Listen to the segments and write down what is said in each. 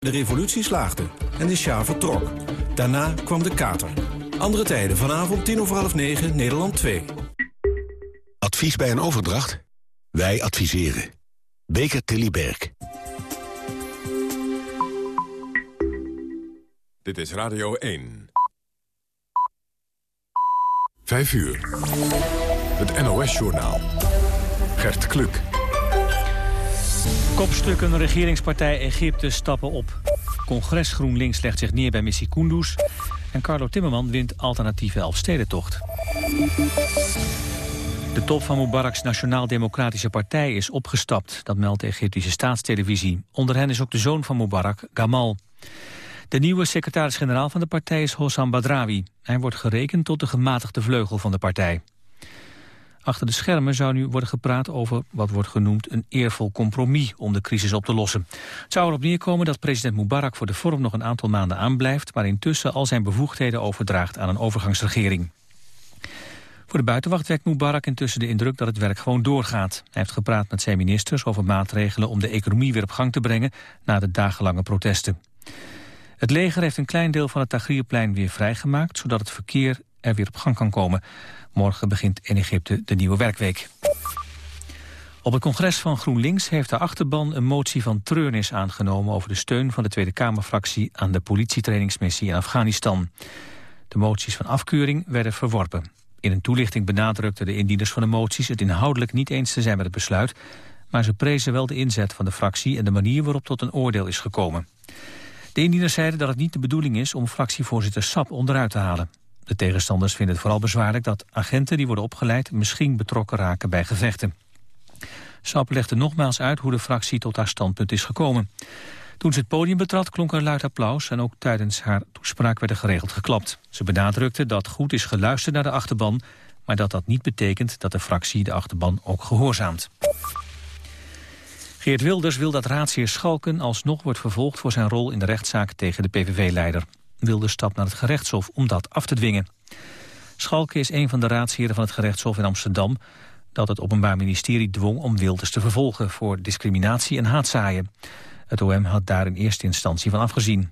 De revolutie slaagde en de Sjaar vertrok. Daarna kwam de kater. Andere tijden vanavond tien over half negen, Nederland 2. Advies bij een overdracht? Wij adviseren. Beker Tilly Berg. Dit is Radio 1. 5 uur. Het NOS-journaal. Gert Kluk. Kopstukken regeringspartij Egypte stappen op. Congres GroenLinks legt zich neer bij missie Kunduz. En Carlo Timmerman wint alternatieve Elfstedentocht. De top van Mubarak's Nationaal-Democratische Partij is opgestapt. Dat meldt de Egyptische staatstelevisie. Onder hen is ook de zoon van Mubarak, Gamal. De nieuwe secretaris-generaal van de partij is Hossam Badrawi. Hij wordt gerekend tot de gematigde vleugel van de partij. Achter de schermen zou nu worden gepraat over wat wordt genoemd een eervol compromis om de crisis op te lossen. Het zou erop neerkomen dat president Mubarak voor de vorm nog een aantal maanden aanblijft, maar intussen al zijn bevoegdheden overdraagt aan een overgangsregering. Voor de buitenwacht wekt Mubarak intussen de indruk dat het werk gewoon doorgaat. Hij heeft gepraat met zijn ministers over maatregelen om de economie weer op gang te brengen na de dagenlange protesten. Het leger heeft een klein deel van het Tagrierplein weer vrijgemaakt, zodat het verkeer er weer op gang kan komen. Morgen begint in Egypte de nieuwe werkweek. Op het congres van GroenLinks heeft de achterban een motie van treurnis aangenomen over de steun van de Tweede Kamerfractie aan de politietrainingsmissie in Afghanistan. De moties van afkeuring werden verworpen. In een toelichting benadrukten de indieners van de moties het inhoudelijk niet eens te zijn met het besluit, maar ze prezen wel de inzet van de fractie en de manier waarop tot een oordeel is gekomen. De indieners zeiden dat het niet de bedoeling is om fractievoorzitter Sap onderuit te halen. De tegenstanders vinden het vooral bezwaarlijk dat agenten die worden opgeleid misschien betrokken raken bij gevechten. Sap legde nogmaals uit hoe de fractie tot haar standpunt is gekomen. Toen ze het podium betrad klonk er luid applaus en ook tijdens haar toespraak werd er geregeld geklapt. Ze benadrukte dat goed is geluisterd naar de achterban, maar dat dat niet betekent dat de fractie de achterban ook gehoorzaamt. Geert Wilders wil dat raadsheer Schalken alsnog wordt vervolgd voor zijn rol in de rechtszaak tegen de PVV-leider. Wilders stapt naar het gerechtshof om dat af te dwingen. Schalken is een van de raadsheren van het gerechtshof in Amsterdam... dat het Openbaar Ministerie dwong om Wilders te vervolgen... voor discriminatie en haatzaaien. Het OM had daar in eerste instantie van afgezien.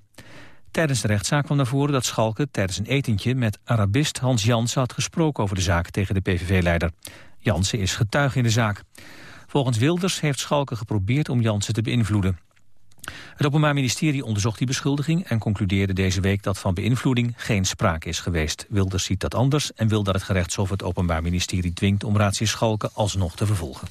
Tijdens de rechtszaak kwam naar voren dat Schalke tijdens een etentje... met Arabist Hans Jansen had gesproken over de zaak tegen de PVV-leider. Jansen is getuige in de zaak. Volgens Wilders heeft Schalke geprobeerd om Jansen te beïnvloeden. Het Openbaar Ministerie onderzocht die beschuldiging en concludeerde deze week dat van beïnvloeding geen sprake is geweest. Wilders ziet dat anders en wil dat het gerechtshof het Openbaar Ministerie dwingt om Raadsheer Schalke alsnog te vervolgen.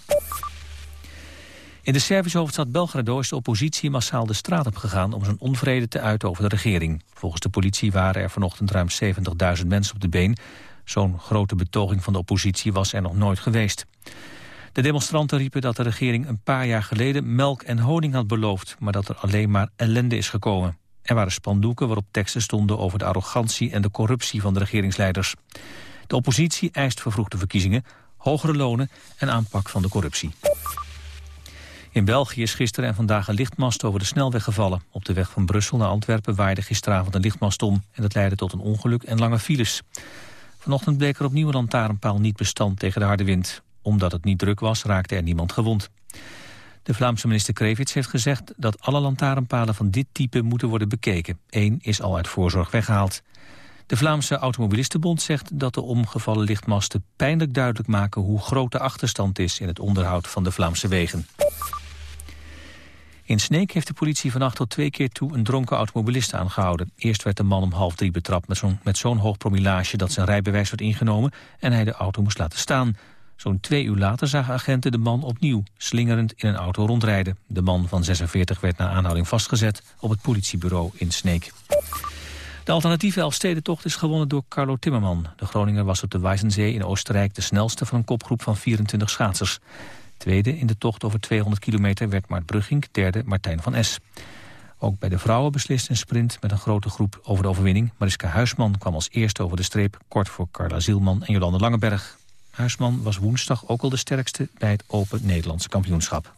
In de Servische hoofdstad Belgrado is de oppositie massaal de straat op gegaan om zijn onvrede te uiten over de regering. Volgens de politie waren er vanochtend ruim 70.000 mensen op de been. Zo'n grote betoging van de oppositie was er nog nooit geweest. De demonstranten riepen dat de regering een paar jaar geleden melk en honing had beloofd, maar dat er alleen maar ellende is gekomen. Er waren spandoeken waarop teksten stonden over de arrogantie en de corruptie van de regeringsleiders. De oppositie eist vervroegde verkiezingen, hogere lonen en aanpak van de corruptie. In België is gisteren en vandaag een lichtmast over de snelweg gevallen. Op de weg van Brussel naar Antwerpen waaide gisteravond een lichtmast om... en dat leidde tot een ongeluk en lange files. Vanochtend bleek er opnieuw een lantaarnpaal niet bestand tegen de harde wind. Omdat het niet druk was, raakte er niemand gewond. De Vlaamse minister Krevits heeft gezegd dat alle lantaarnpalen van dit type moeten worden bekeken. Eén is al uit voorzorg weggehaald. De Vlaamse Automobilistenbond zegt dat de omgevallen lichtmasten pijnlijk duidelijk maken hoe groot de achterstand is in het onderhoud van de Vlaamse wegen. In Sneek heeft de politie vannacht tot twee keer toe een dronken automobilist aangehouden. Eerst werd de man om half drie betrapt met zo'n hoog promillage dat zijn rijbewijs werd ingenomen en hij de auto moest laten staan. Zo'n twee uur later zagen agenten de man opnieuw slingerend in een auto rondrijden. De man van 46 werd na aanhouding vastgezet op het politiebureau in Sneek. De alternatieve Elfstedentocht is gewonnen door Carlo Timmerman. De Groninger was op de Weissensee in Oostenrijk de snelste van een kopgroep van 24 schaatsers. Tweede in de tocht over 200 kilometer werd Mart Brugging, derde Martijn van Es. Ook bij de vrouwen beslist een sprint met een grote groep over de overwinning. Mariska Huisman kwam als eerste over de streep, kort voor Carla Zielman en Jolande Langeberg. Huisman was woensdag ook al de sterkste bij het Open Nederlandse kampioenschap.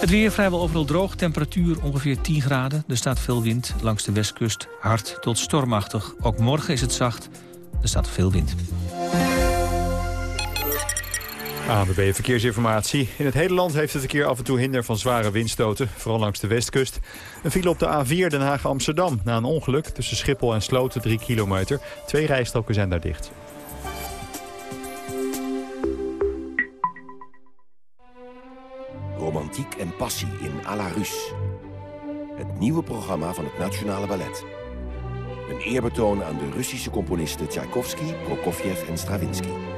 Het weer vrijwel overal droog, temperatuur ongeveer 10 graden. Er staat veel wind langs de westkust, hard tot stormachtig. Ook morgen is het zacht, er staat veel wind. ANWB Verkeersinformatie. In het hele land heeft het verkeer af en toe hinder van zware windstoten. Vooral langs de westkust. Een file op de A4 Den Haag-Amsterdam. Na een ongeluk tussen Schiphol en Sloten 3 kilometer. Twee rijstroken zijn daar dicht. Romantiek en passie in à la Rus. Het nieuwe programma van het Nationale Ballet. Een eerbetoon aan de Russische componisten Tchaikovsky, Prokofjev en Stravinsky.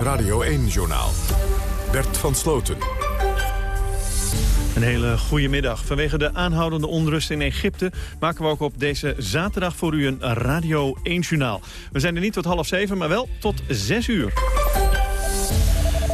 Radio 1-journaal. Bert van Sloten. Een hele goede middag. Vanwege de aanhoudende onrust in Egypte... maken we ook op deze zaterdag voor u een Radio 1-journaal. We zijn er niet tot half zeven, maar wel tot zes uur.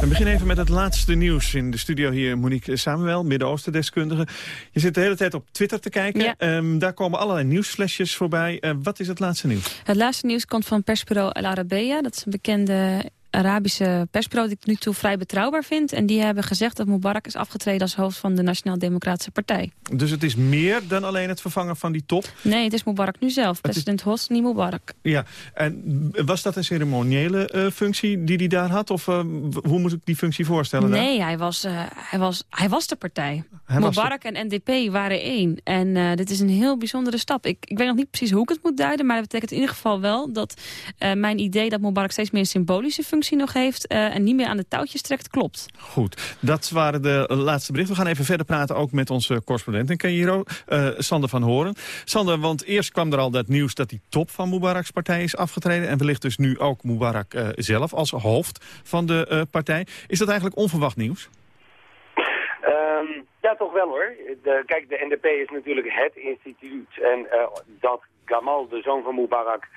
We beginnen even met het laatste nieuws. In de studio hier Monique Samuel, Midden-Oosten-deskundige. Je zit de hele tijd op Twitter te kijken. Ja. Ehm, daar komen allerlei nieuwsflesjes voorbij. Eh, wat is het laatste nieuws? Het laatste nieuws komt van persbureau El Arabiya. Dat is een bekende Arabische persbureau die ik nu toe vrij betrouwbaar vind. En die hebben gezegd dat Mubarak is afgetreden als hoofd van de Nationaal Democratische Partij. Dus het is meer dan alleen het vervangen van die top. Nee, het is Mubarak nu zelf. is- President Hosni Mubarak. Ja, en was dat een ceremoniële eh, functie die hij daar had? Of eh, hoe moet ik die functie voorstellen? daar? Nee, hij was, eh, hij, was, hij was de partij. Hij Mubarak en NDP waren één. En dit is een heel bijzondere stap. Ik, ik weet nog niet precies hoe ik het moet duiden... maar dat betekent in ieder geval wel dat mijn idee... dat Mubarak steeds meer een symbolische functie nog heeft... eh, en niet meer aan de touwtjes trekt, klopt. Goed, dat waren de laatste berichten. We gaan even verder praten ook met onze correspondent in Cairo, eh, Sander van Horen. Sander, want eerst kwam er al dat nieuws dat die top van Mubaraks partij is afgetreden. En wellicht dus nu ook Mubarak eh, zelf als hoofd van de eh, partij. Is dat eigenlijk onverwacht nieuws? Ehm, ja, toch wel hoor. De, kijk, de NDP is natuurlijk het instituut. En eh, dat Gamal, de zoon van Mubarak,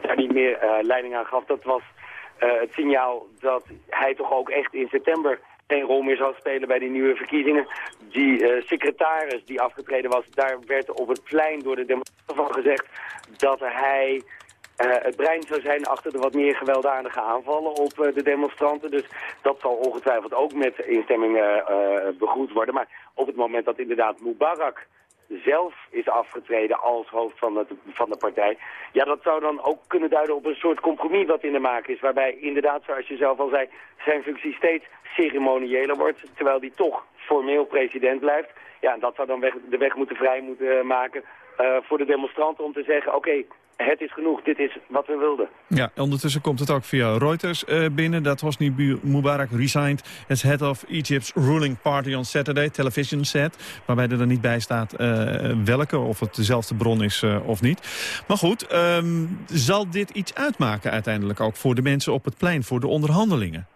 daar niet meer eh, leiding aan gaf, dat was het signaal dat hij toch ook echt in september geen rol meer zal spelen bij die nieuwe verkiezingen. Die eh, secretaris die afgetreden was, daar werd op het plein door de demonstranten van gezegd dat hij eh, het brein zou zijn achter de wat meer gewelddadige aanvallen op eh, de demonstranten. Dus dat zal ongetwijfeld ook met instemming eh, eh, begroet worden. Maar op het moment dat inderdaad Mubarak zelf is afgetreden als hoofd van, het, van de partij... ja, dat zou dan ook kunnen duiden op een soort compromis wat in de maak is... waarbij inderdaad, zoals je zelf al zei, zijn functie steeds ceremonieeler wordt... terwijl die toch formeel president blijft. Ja, en dat zou dan de weg moeten vrij moeten eh, maken eh, voor de demonstranten om te zeggen... oké, het is genoeg, dit is wat we wilden. Ja, ondertussen komt het ook via Reuters eh, binnen dat Hosni Mubarak resigned as head of Egypt's ruling party on Saturday, television set. Waarbij er dan niet bij staat eh, welke, of het dezelfde bron is eh, of niet. Maar goed, ehm, zal dit iets uitmaken uiteindelijk ook voor de mensen op het plein, voor de onderhandelingen?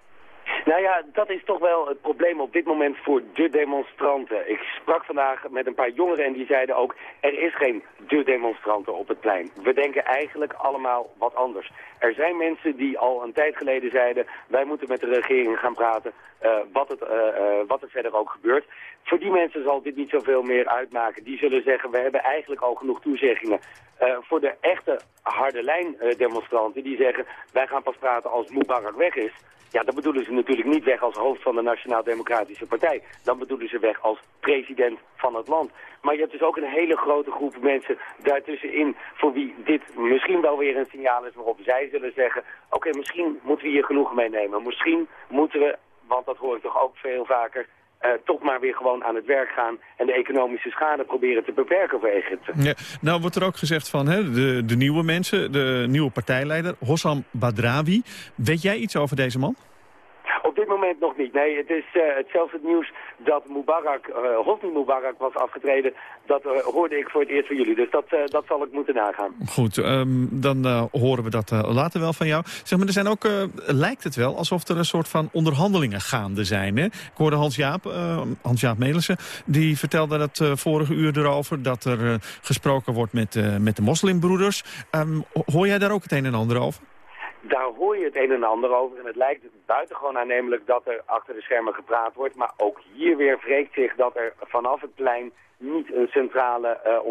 Nou ja, dat is toch wel het probleem op dit moment voor de demonstranten. Ik sprak vandaag met een paar jongeren en die zeiden ook... er is geen de demonstranten op het plein. We denken eigenlijk allemaal wat anders. Er zijn mensen die al een tijd geleden zeiden... wij moeten met de regering gaan praten eh, wat, het, eh, eh, wat er verder ook gebeurt. Voor die mensen zal dit niet zoveel meer uitmaken. Die zullen zeggen, we hebben eigenlijk al genoeg toezeggingen. Voor de echte harde lijn demonstranten die zeggen... wij gaan pas praten als Mubarak weg is... Ja, dan bedoelen ze natuurlijk niet weg als hoofd van de Nationaal Democratische Partij. Dan bedoelen ze weg als president van het land. Maar je hebt dus ook een hele grote groep mensen daartussenin... voor wie dit misschien wel weer een signaal is waarop zij zullen zeggen... oké, misschien moeten we hier genoeg mee nemen. Misschien moeten we, want dat hoor ik toch ook veel vaker... eh, toch maar weer gewoon aan het werk gaan... en de economische schade proberen te beperken voor Egypte. Ja, nou wordt er ook gezegd van hè, de, de nieuwe mensen, de nieuwe partijleider, Hossam Badrawi. Weet jij iets over deze man? Op dit moment nog niet. Nee, het is uh, hetzelfde nieuws dat Mubarak, uh, Hosni Mubarak was afgetreden. Dat uh, hoorde ik voor het eerst van jullie. Dus dat, dat zal ik moeten nagaan. Goed, um, dan horen we dat later wel van jou. Zeg maar, er zijn ook, lijkt het wel alsof er een soort van onderhandelingen gaande zijn. Hè? Ik hoorde Hans-Jaap, Hans-Jaap Melissen, die vertelde dat vorige uur erover... dat er gesproken wordt met, met de moslimbroeders. Um, hoor jij daar ook het een en ander over? Daar hoor je het een en ander over. En het lijkt buitengewoon aannemelijk dat er achter de schermen gepraat wordt. Maar ook hier weer wreekt zich dat er vanaf het plein niet een centrale uh,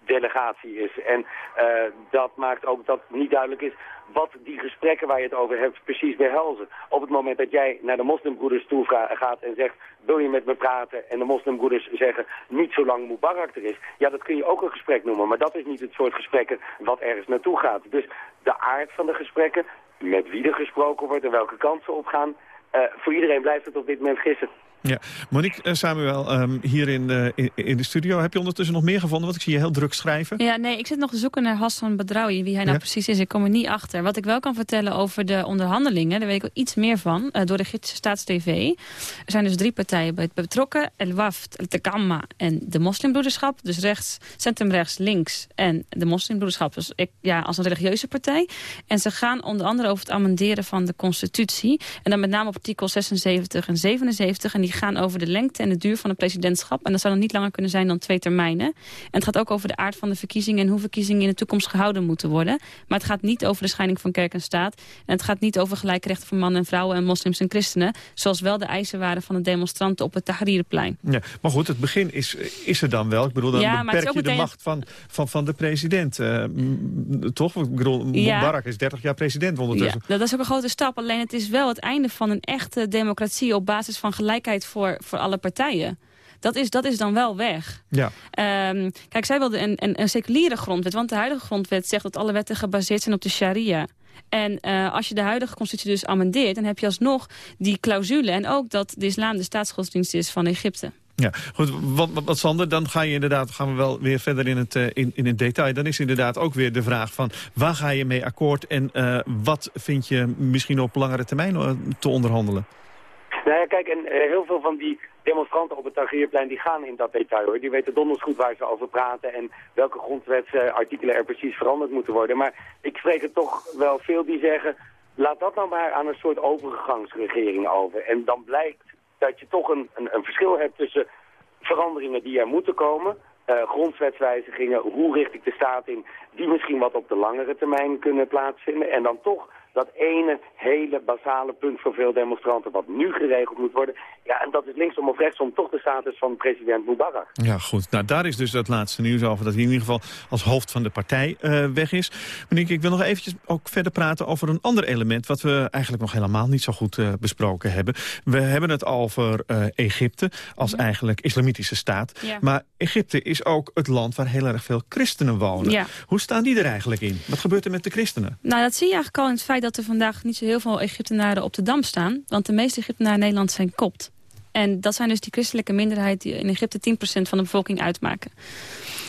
onderhandelingsdelegatie is. En uh, dat maakt ook dat niet duidelijk is wat die gesprekken waar je het over hebt precies behelzen. Op het moment dat jij naar de moslimbroeders toe gaat en zegt... wil je met me praten? En de moslimbroeders zeggen niet zolang Mubarak er is. Ja, dat kun je ook een gesprek noemen. Maar dat is niet het soort gesprekken wat ergens naartoe gaat. Dus de aard van de gesprekken, met wie er gesproken wordt en welke kansen opgaan... Uh, voor iedereen blijft het op dit moment gissen. Ja, Monique uh, Samuel, um, hier in de, in, in, de studio. Heb je ondertussen nog meer gevonden? Want ik zie je heel druk schrijven. Ja, nee, ik zit nog te zoeken naar Hassan Badraoui, wie hij nou precies is. Ik kom er niet achter. Wat ik wel kan vertellen over de onderhandelingen, daar weet ik wel iets meer van, uh, door de Egyptische Staatstv. Er zijn dus drie partijen bij betrokken. El Waft, El Tekamma en de moslimbroederschap. Dus rechts, centrumrechts, links en de moslimbroederschap. Dus ik, ja, als een religieuze partij. En ze gaan onder andere over het amenderen van de constitutie. En dan met name op artikel 76 en 77. En die die gaan over de lengte en de duur van het presidentschap. En dat zou dan niet langer kunnen zijn dan twee termijnen. En het gaat ook over de aard van de verkiezingen... en hoe verkiezingen in de toekomst gehouden moeten worden. Maar het gaat niet over de scheiding van kerk en staat. En het gaat niet over gelijke rechten voor mannen en vrouwen... en moslims en christenen. Zoals wel de eisen waren van de demonstranten op het Tahrirplein. Ja, maar goed, het begin is, is er dan wel. Ik bedoel, dan ja, beperk je de macht van, van, van de president. Uh, toch? Ik bedoel, Mubarak is 30 jaar president ondertussen. Ja, dat is ook een grote stap. Alleen het is wel het einde van een echte democratie... op basis van gelijkheid voor, voor alle partijen. Dat is, dat is dan wel weg. Ja. Um, kijk, zij wilde een, een, een seculiere grondwet. Want de huidige grondwet zegt dat alle wetten gebaseerd zijn op de sharia. En uh, als je de huidige constitutie dus amendeert... dan heb je alsnog die clausule... en ook dat de islam de staatsgodsdienst is van Egypte. Ja, goed. Wat, wat, Sander, dan ga je inderdaad, gaan we wel weer verder in het, uh, in, in het detail. Dan is inderdaad ook weer de vraag van waar ga je mee akkoord... en uh, wat vind je misschien op langere termijn te onderhandelen? Nou ja, kijk, en eh, heel veel van die demonstranten op het Tahrirplein die gaan in dat detail hoor. Die weten donders goed waar ze over praten en welke grondwetsartikelen er precies veranderd moeten worden. Maar ik spreek er toch wel veel die zeggen, laat dat nou maar aan een soort overgangsregering over. En dan blijkt dat je toch een, een, een verschil hebt tussen veranderingen die er moeten komen... Uh, grondwetswijzigingen, hoe richt ik de staat in, die misschien wat op de langere termijn kunnen plaatsvinden. En dan toch dat ene hele basale punt voor veel demonstranten wat nu geregeld moet worden. Ja, en dat is linksom of rechtsom toch de status van president Mubarak. Ja, goed. Nou, daar is dus het laatste nieuws over dat hij in ieder geval als hoofd van de partij uh, weg is. Monique, ik wil nog eventjes ook verder praten over een ander element... wat we eigenlijk nog helemaal niet zo goed uh, besproken hebben. We hebben het over uh, Egypte als ja. eigenlijk islamitische staat. Ja. Maar Egypte is ook het land waar heel erg veel christenen wonen. Ja. Hoe staan die er eigenlijk in? Wat gebeurt er met de christenen? Nou, dat zie je eigenlijk al in het feit dat er vandaag niet zo heel veel Egyptenaren op de Dam staan. Want de meeste Egyptenaren in Nederland zijn kopt. En dat zijn dus die christelijke minderheid die in Egypte 10% van de bevolking uitmaken.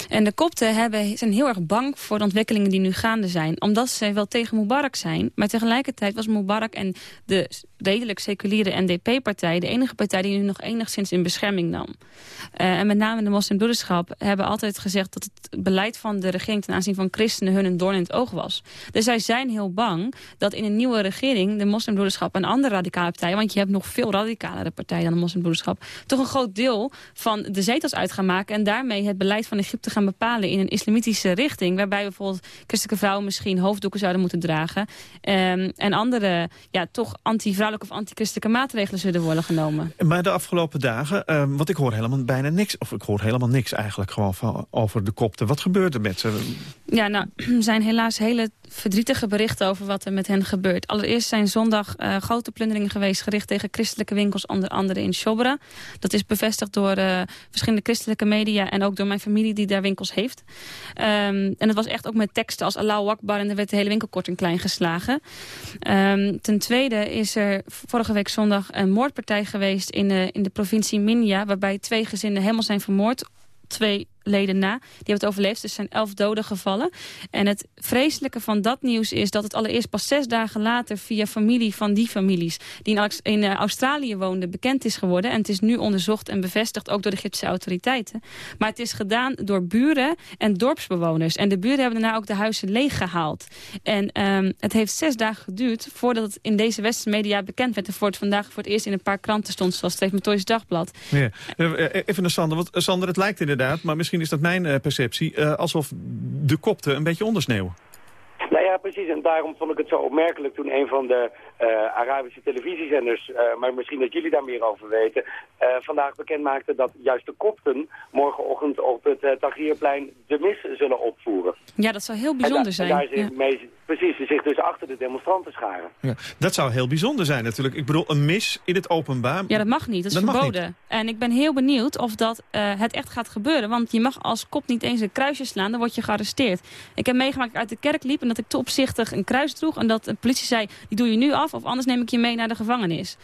En de kopten hebben, zijn heel erg bang voor de ontwikkelingen die nu gaande zijn. Omdat ze wel tegen Mubarak zijn. Maar tegelijkertijd was Mubarak en de redelijk seculiere NDP-partij... de enige partij die nu nog enigszins in bescherming nam. Uh, en met name de moslimbroederschap hebben altijd gezegd... dat het beleid van de regering ten aanzien van christenen hun een doorn in het oog was. Dus zij zijn heel bang dat in een nieuwe regering... de moslimbroederschap en andere radicale partijen... want je hebt nog veel radicalere partijen dan de moslimbroederschap... toch een groot deel van de zetels uit gaan maken... en daarmee het beleid van Egypte gaan bepalen in een islamitische richting... waarbij bijvoorbeeld christelijke vrouwen misschien hoofddoeken zouden moeten dragen... Um, en andere ja, toch anti-vrouwelijke of anti-christelijke maatregelen zullen worden genomen. Maar de afgelopen dagen, um, want ik hoor helemaal bijna niks... of ik hoor helemaal niks eigenlijk gewoon van, over de kopten. Wat gebeurt er met ze? Ja, nou, zijn helaas hele verdrietige berichten over wat er met hen gebeurt. Allereerst zijn zondag uh, grote plunderingen geweest... gericht tegen christelijke winkels, onder andere in Shobra. Dat is bevestigd door uh, verschillende christelijke media... en ook door mijn familie die daar winkels heeft. Um, en het was echt ook met teksten als Allahu Akbar... en er werd de hele winkel kort en klein geslagen. Um, ten tweede is er vorige week zondag een moordpartij geweest... in de, in de provincie Minya... waarbij twee gezinnen helemaal zijn vermoord twee leden na. Die hebben het overleefd, dus er zijn elf doden gevallen. En het vreselijke van dat nieuws is dat het allereerst pas zes dagen later... via familie van die families die in, uh, Australië woonden bekend is geworden. En het is nu onderzocht en bevestigd, ook door de Egyptische autoriteiten. Maar het is gedaan door buren en dorpsbewoners. En de buren hebben daarna ook de huizen leeggehaald. En um, het heeft zes dagen geduurd voordat het in deze westerse media bekend werd. En voor het vandaag voor het eerst in een paar kranten stond, zoals het Methodische Dagblad. Ja. Even naar Sander, want Sander, het lijkt inderdaad, maar misschien is dat mijn uh, perceptie, uh, alsof de kopten een beetje ondersneeuwen. Nou ja, precies. En daarom vond ik het zo opmerkelijk toen een van de uh, Arabische televisiezenders, uh, maar misschien dat jullie daar meer over weten, uh, vandaag bekend maakte dat juist de kopten morgenochtend op het uh, Tahrirplein de mis zullen opvoeren. Ja, dat zou heel bijzonder zijn. En daar ja. mee, precies, ze zich dus achter de demonstranten scharen. Ja, dat zou heel bijzonder zijn natuurlijk. Ik bedoel, een mis in het openbaar. Ja, dat mag niet. Dat is dat verboden. En ik ben heel benieuwd of dat het echt gaat gebeuren. Want je mag als kop niet eens een kruisje slaan, dan word je gearresteerd. Ik heb meegemaakt dat ik uit de kerk liep en dat ik te opzichtig een kruis droeg. En dat de politie zei, die doe je nu af of anders neem ik je mee naar de gevangenis.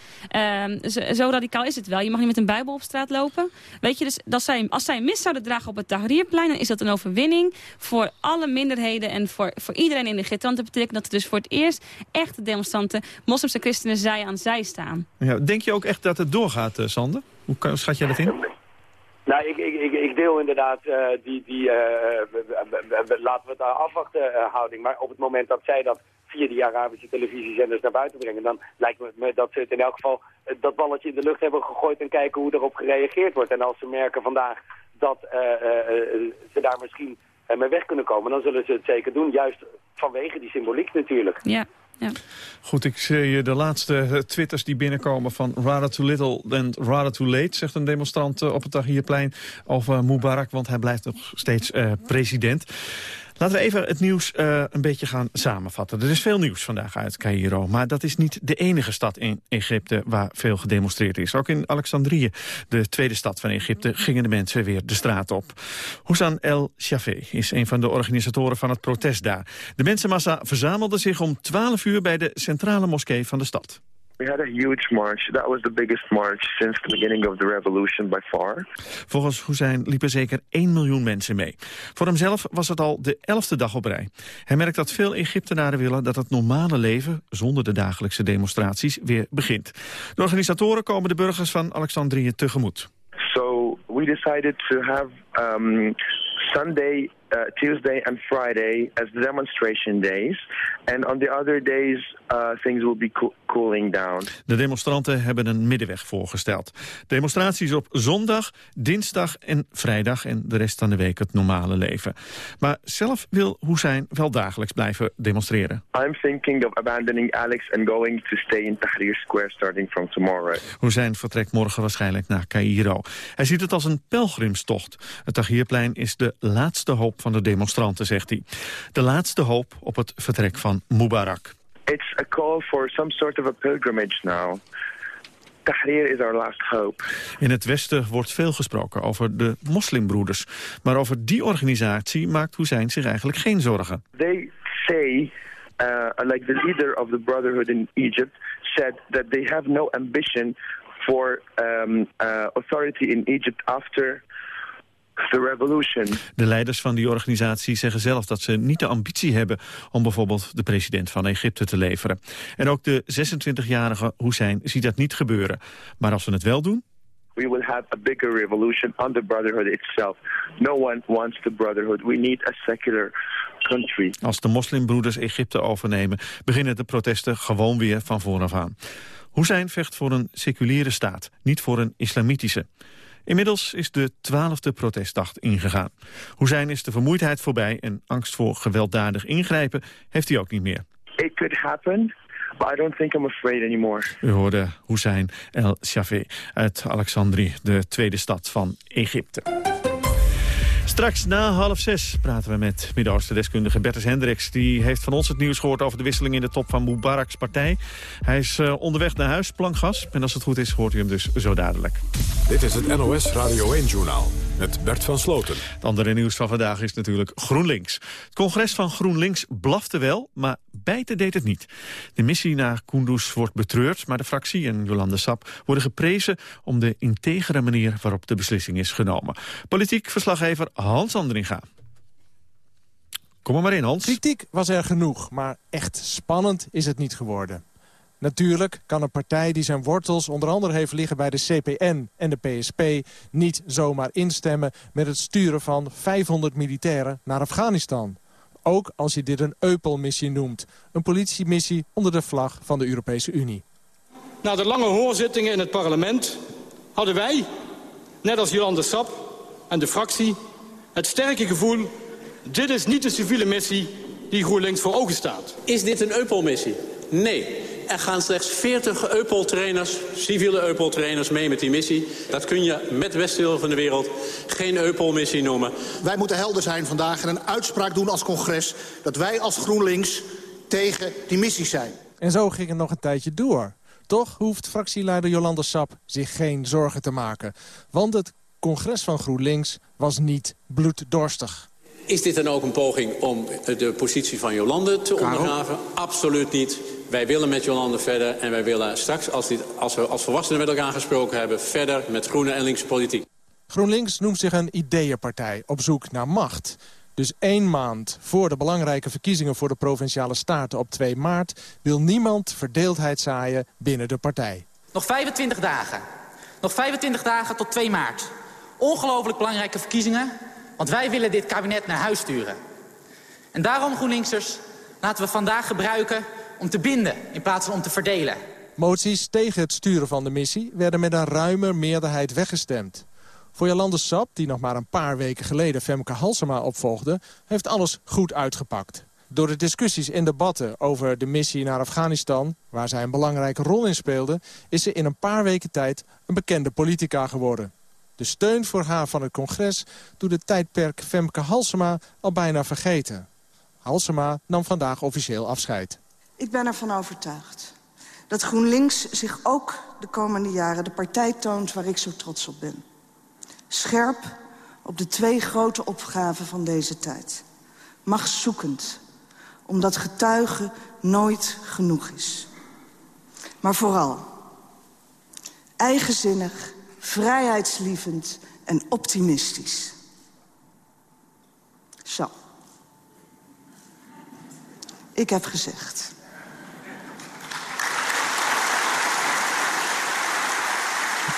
Um, zo, zo, radicaal is het wel. Je mag niet met een bijbel op straat lopen. Weet je, dus dat zij, als zij een mis zouden dragen op het Tahrirplein... dan is dat een overwinning voor alle minderheden en voor, voor iedereen in Egypte. Want dat betekent dat er dus voor het eerst echte demonstranten... moslims en christenen zij aan zij staan. Ja, denk je ook echt dat het doorgaat, uh, Sander? Hoe schat jij dat in? Nou, ik, ik, ik, ik deel inderdaad uh, die, die uh, laten we het daar afwachten uh, houding. Maar op het moment dat zij dat via die Arabische televisiezenders naar buiten brengen, dan lijkt me dat ze het in elk geval dat balletje in de lucht hebben gegooid en kijken hoe erop gereageerd wordt. En als ze merken vandaag dat ze daar misschien mee weg kunnen komen, dan zullen ze het zeker doen. Juist vanwege die symboliek natuurlijk. Ja. Ja. Goed, ik zie de laatste twitters die binnenkomen van rather too little than rather too late, zegt een demonstrant op het Tahrirplein over Mubarak, want hij blijft nog steeds uh, president. Laten we even het nieuws uh, een beetje gaan samenvatten. Er is veel nieuws vandaag uit Cairo, maar dat is niet de enige stad in Egypte waar veel gedemonstreerd is. Ook in Alexandrië, de tweede stad van Egypte, gingen de mensen weer de straat op. Housan El Shafé is een van de organisatoren van het protest daar. De mensenmassa verzamelde zich om 12 uur bij de centrale moskee van de stad. We had a huge march. That was the biggest march since the beginning of the revolution by far. Volgens Hussein liepen zeker 1 miljoen mensen mee. Voor hemzelf was het al de elfde dag op rij. Hij merkt dat veel Egyptenaren willen dat het normale leven, zonder de dagelijkse demonstraties, weer begint. De organisatoren komen de burgers van Alexandrië tegemoet. So we decided to have um, Sunday, uh, Tuesday and Friday as the demonstration days. And on the other days uh, things will be co cooling down. De demonstranten hebben een middenweg voorgesteld. Demonstraties op zondag, dinsdag en vrijdag en de rest van de week het normale leven. Maar zelf wil Hussein wel dagelijks blijven demonstreren. I'm thinking of abandoning Alex and going to stay in Tahrir Square starting from tomorrow. Hussein vertrekt morgen waarschijnlijk naar Cairo. Hij ziet het als een pelgrimstocht. Het Tahrirplein is de laatste hoop van de demonstranten, zegt hij. De laatste hoop op het vertrek van Mubarak. It's a call for some sort of a pilgrimage now. Tahrir is our last hope. In het Westen wordt veel gesproken over de moslimbroeders. Maar over die organisatie maakt Hussein zich eigenlijk geen zorgen. They say, uh, like the leader of the Brotherhood in Egypt said that they have no ambition for um, uh, authority in Egypt after the revolution. De leiders van die organisatie zeggen zelf dat ze niet de ambitie hebben om bijvoorbeeld de president van Egypte te leveren. En ook de 26-jarige Hussein ziet dat niet gebeuren. Maar als we het wel doen, we will have a bigger revolution on the Brotherhood itself. No one wants the Brotherhood. We need a secular country. Als de moslimbroeders Egypte overnemen, beginnen de protesten gewoon weer van vooraf aan. Hussein vecht voor een seculiere staat, niet voor een islamitische. Inmiddels is de twaalfde protestdag ingegaan. Hussein is de vermoeidheid voorbij en angst voor gewelddadig ingrijpen heeft hij ook niet meer. It could happen, but I don't think I'm afraid anymore. U hoorde Hussein El Shafé uit Alexandrië, de tweede stad van Egypte. Straks na half zes praten we met Midden-Oosten-deskundige Bertus Hendricks. Die heeft van ons het nieuws gehoord over de wisseling in de top van Mubarak's partij. Hij is uh, onderweg naar huis, plankgas. En als het goed is, hoort u hem dus zo dadelijk. Dit is het NOS Radio 1-journaal met Bert van Sloten. Het andere nieuws van vandaag is natuurlijk GroenLinks. Het congres van GroenLinks blafte wel, maar bijten deed het niet. De missie naar Kunduz wordt betreurd, maar de fractie en Jolande Sap worden geprezen om de integere manier waarop de beslissing is genomen. Politiek verslaggever Hans Andringa. Kom er maar in, Hans. Kritiek was er genoeg, maar echt spannend is het niet geworden. Natuurlijk kan een partij die zijn wortels onder andere heeft liggen bij de CPN en de PSP... niet zomaar instemmen met het sturen van 500 militairen naar Afghanistan. Ook als je dit een Eupel-missie noemt. Een politiemissie onder de vlag van de Europese Unie. Na de lange hoorzittingen in het parlement hadden wij, net als Jolande Sap en de fractie... het sterke gevoel, dit is niet de civiele missie die GroenLinks voor ogen staat. Is dit een Eupol-missie? Nee. Er gaan slechts 40 Eupol-trainers, civiele Eupol-trainers, mee met die missie. Dat kun je met Westdeel van de wereld geen Eupol-missie noemen. Wij moeten helder zijn vandaag en een uitspraak doen als congres... dat wij als GroenLinks tegen die missies zijn. En zo ging het nog een tijdje door. Toch hoeft fractieleider Jolanda Sap zich geen zorgen te maken. Want het congres van GroenLinks was niet bloeddorstig. Is dit dan ook een poging om de positie van Jolande te ondergraven? Absoluut niet. Wij willen met Jolande verder en wij willen straks, als, dit, als we als volwassenen met elkaar gesproken hebben... verder met groene en linkse politiek. GroenLinks noemt zich een ideeënpartij op zoek naar macht. Dus één maand voor de belangrijke verkiezingen voor de Provinciale Staten op 2 maart... wil niemand verdeeldheid zaaien binnen de partij. Nog 25 dagen. Nog 25 dagen tot 2 maart. Ongelooflijk belangrijke verkiezingen, want wij willen dit kabinet naar huis sturen. En daarom, GroenLinksers, laten we vandaag gebruiken om te binden in plaats van om te verdelen. Moties tegen het sturen van de missie werden met een ruime meerderheid weggestemd. Voor Jolande Sap, die nog maar een paar weken geleden Femke Halsema opvolgde... heeft alles goed uitgepakt. Door de discussies en debatten over de missie naar Afghanistan... waar zij een belangrijke rol in speelde... is ze in een paar weken tijd een bekende politica geworden. De steun voor haar van het congres doet het tijdperk Femke Halsema al bijna vergeten. Halsema nam vandaag officieel afscheid. Ik ben ervan overtuigd dat GroenLinks zich ook de komende jaren de partij toont waar ik zo trots op ben. Scherp op de twee grote opgaven van deze tijd. Machtszoekend, omdat getuigen nooit genoeg is. Maar vooral eigenzinnig, vrijheidslievend en optimistisch. Zo. Ik heb gezegd.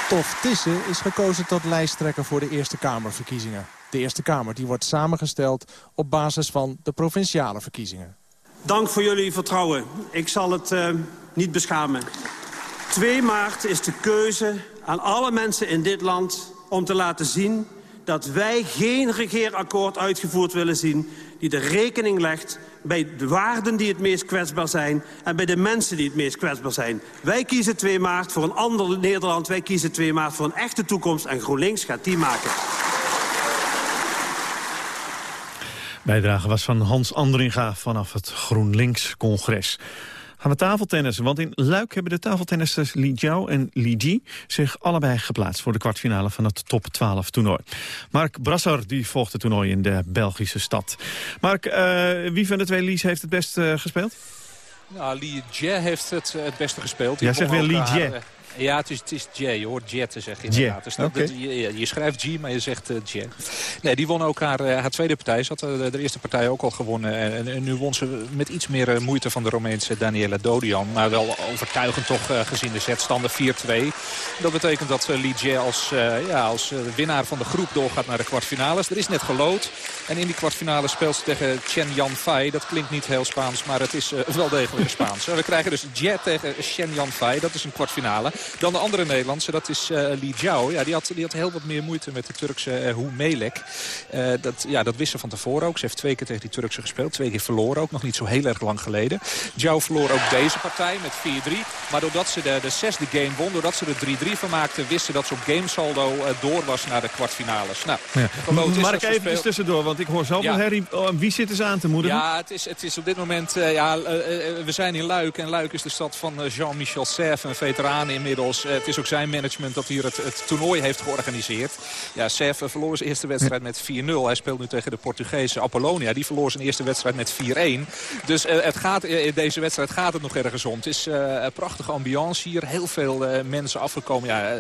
Tof Tissen is gekozen tot lijsttrekker voor de Eerste Kamerverkiezingen. De Eerste Kamer die wordt samengesteld op basis van de provinciale verkiezingen. Dank voor jullie vertrouwen. Ik zal het uh, niet beschamen. 2 maart is de keuze aan alle mensen in dit land om te laten zien... dat wij geen regeerakkoord uitgevoerd willen zien... die de rekening legt bij de waarden die het meest kwetsbaar zijn... en bij de mensen die het meest kwetsbaar zijn. Wij kiezen 2 maart voor een ander Nederland. Wij kiezen 2 maart voor een echte toekomst. En GroenLinks gaat die maken. Bijdrage was van Hans Andringa vanaf het GroenLinks-congres. Gaan we tafeltennissen, want in Luik hebben de tafeltennisters Li Jiao en Li Ji zich allebei geplaatst voor de kwartfinale van het top 12 toernooi. Mark Brassar die volgt het toernooi in de Belgische stad. Mark, uh, wie van de twee Li's heeft het best uh, gespeeld? Nou, Li Jie heeft het het beste gespeeld. Ja, zeg weer Li Jie. Ja, het is, het is Jay. Je hoort Jet te zeggen inderdaad. Dus dat, okay. dat, je, je, schrijft G, maar je zegt uh, Jet. Nee, die won ook haar, haar tweede partij. Ze had uh, de eerste partij ook al gewonnen. En, en, nu won ze met iets meer moeite van de Romeinse Daniela Dodian. Maar wel overtuigend toch gezien de zetstanden 4-2. Dat betekent dat Li Jie als, ja, als winnaar van de groep doorgaat naar de kwartfinales. Er is net gelood. En in die kwartfinale speelt ze tegen Chen Yan Fai. Dat klinkt niet heel Spaans, maar het is wel degelijk Spaans. We krijgen dus Jet tegen Chen Yan Fai. Dat is een kwartfinale. Dan de andere Nederlandse, dat is uh, Li Jiao. Ja, die, had, die had heel wat meer moeite met de Turkse uh, Hu Melek. Uh, dat, ja, dat wist ze van tevoren ook. Ze heeft twee keer tegen die Turkse gespeeld. Twee keer verloren ook, nog niet zo heel erg lang geleden. Jiao verloor ook deze partij met 4-3. Maar doordat ze de, de zesde game won, doordat ze er 3-3 van maakte... wist ze dat ze op gamesaldo door was naar de kwartfinales. Nou, ja. Mark, even tussendoor, want ik hoor zelf ja. Harry. Oh, wie zitten ze aan te moedigen? Ja, het is, het is op dit moment... ja, we zijn in Luik en Luik is de stad van Jean-Michel Serre, een veteraan inmiddels inmiddels. het is ook zijn management dat hier het, het toernooi heeft georganiseerd. Ja, Serve verloor zijn eerste wedstrijd met 4-0. Hij speelt nu tegen de Portugese Apollonia. Die verloor zijn eerste wedstrijd met 4-1. Dus het gaat, in deze wedstrijd gaat het nog ergens om. Het is een prachtige ambiance hier. Heel veel mensen afgekomen. Ja,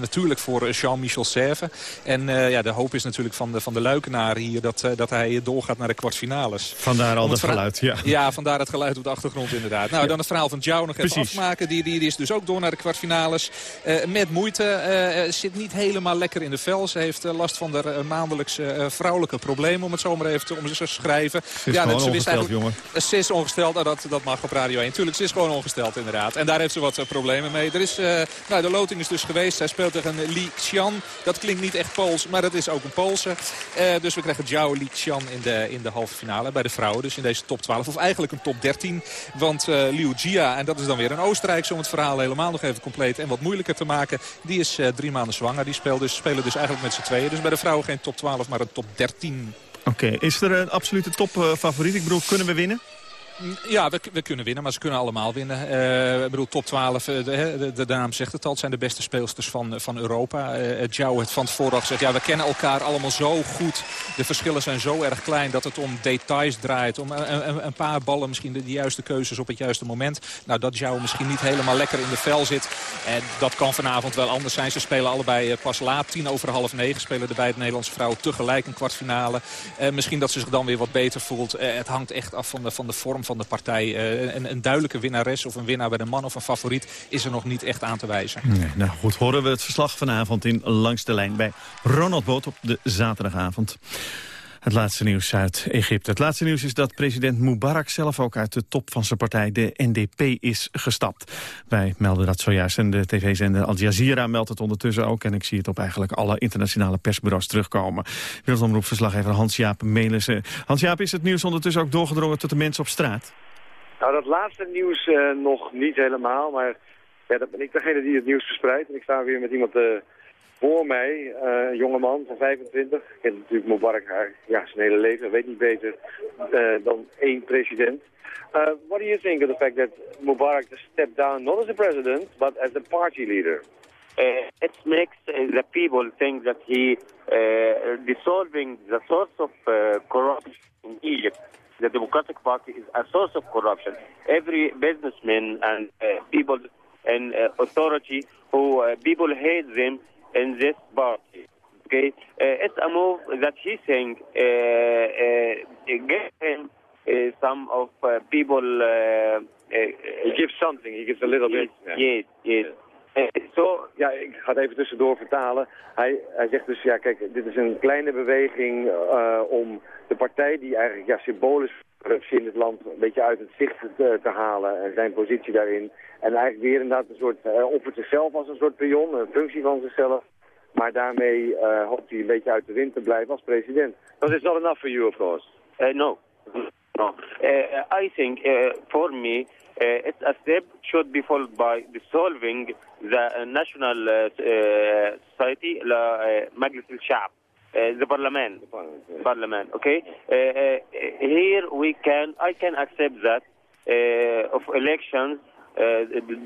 natuurlijk voor Jean-Michel Serve. En ja, de hoop is natuurlijk van de, van de Luikenaar hier dat, dat hij doorgaat naar de kwartfinales. Vandaar al dat geluid, ja. Ja, vandaar het geluid op de achtergrond inderdaad. Nou, dan het verhaal van Jou nog even afmaken. Die, die, die, is dus ook door naar de kwartfinales. Uh, met moeite. Uh, zit niet helemaal lekker in de vel. Ze heeft last van de maandelijkse vrouwelijke problemen, om het zo maar even te, om te schrijven. Ze is ja, gewoon ongesteld, jongen. Ze is ongesteld, nou, dat, dat mag op Radio 1. Tuurlijk, ze is gewoon ongesteld inderdaad. En daar heeft ze wat problemen mee. Er is, nou, de loting is dus geweest. Zij speelt tegen Li Xian. Dat klinkt niet echt Pools, maar dat is ook een Poolse. dus we krijgen Jou Li Xian in de, in de halve finale bij de vrouwen. Dus in deze top 12. Of eigenlijk een top 13. Want uh, Liu Jia, en dat is dan weer een Oostenrijkse... om het verhaal helemaal nog even compleet en wat moeilijker te maken... die is uh, drie maanden zwanger. Die speelt dus, spelen dus eigenlijk met z'n tweeën. Dus bij de vrouwen geen top 12, maar een top 13. Oké, is er een absolute topfavoriet? Ik bedoel, kunnen we winnen? Ja, we, we, kunnen winnen, maar ze kunnen allemaal winnen. Uh, ik bedoel, top 12, de, de, de, naam zegt het al, het zijn de beste speelsters van, van Europa. Uh, Jou heeft van tevoren gezegd, ja, we kennen elkaar allemaal zo goed. De verschillen zijn zo erg klein dat het om details draait. Om een paar ballen, misschien de, de, juiste keuzes op het juiste moment. Nou, dat Jou misschien niet helemaal lekker in de vel zit. En dat kan vanavond wel anders zijn. Ze spelen allebei pas laat, tien over half negen. Spelen de beide Nederlandse vrouwen tegelijk een kwartfinale. Uh, misschien dat ze zich dan weer wat beter voelt. het hangt echt af van de, van de vorm van de partij. Uh, een, een, duidelijke winnares of een winnaar bij de man of een favoriet is er nog niet echt aan te wijzen. Nee, nou goed, horen we het verslag vanavond in Langs de Lijn bij Ronald Boot op de zaterdagavond. Het laatste nieuws uit Egypte. Het laatste nieuws is dat president Mubarak zelf ook uit de top van zijn partij, de NDP, is gestapt. Wij melden dat zojuist en de tv-zender Al Jazeera meldt het ondertussen ook. En ik zie het op eigenlijk alle internationale persbureaus terugkomen. Wereldomroepverslaggever Hans-Jaap Melissen. Hans-Jaap, is het nieuws ondertussen ook doorgedrongen tot de mensen op straat? Nou, dat laatste nieuws uh, nog niet helemaal, maar ja, dat ben ik degene die het nieuws verspreidt. En ik sta weer met iemand... Uh, voor mij, uh, een jongeman van 25. Ik ken natuurlijk Mubarak ja, zijn hele leven. weet niet beter uh, dan één president. Uh, what do you think of the fact that Mubarak stepped down not as a president, but as a party leader? it makes the people think that he dissolving the source of corruption in Egypt. The Democratic Party is a source of corruption. Every businessman and people in authority who people hate them in this party. Okay, uh, it's a move that he's saying uh, uh, give him uh, some of uh, people. Uh, he gives something. He gives a little yes, bit. Yes, yes. Zo, ja, ik ga het even tussendoor vertalen. Hij, hij zegt dus, ja kijk, dit is een kleine beweging uh, om de partij die eigenlijk ja, symbolisch corruptie in het land een beetje uit het zicht te, te, halen en zijn positie daarin. En eigenlijk weer inderdaad een soort, uh, offert zichzelf als een soort pion, een functie van zichzelf. Maar daarmee uh, hoopt hij een beetje uit de wind te blijven als president. But it's not enough for you, of course. Uh, no. No. I think, uh, for me, uh, it's a step should be followed by dissolving the national society, uh, Majlis al-Sha'b. Uh, the parliament, the parliament, okay. Uh, uh, here we can, I can accept that of elections,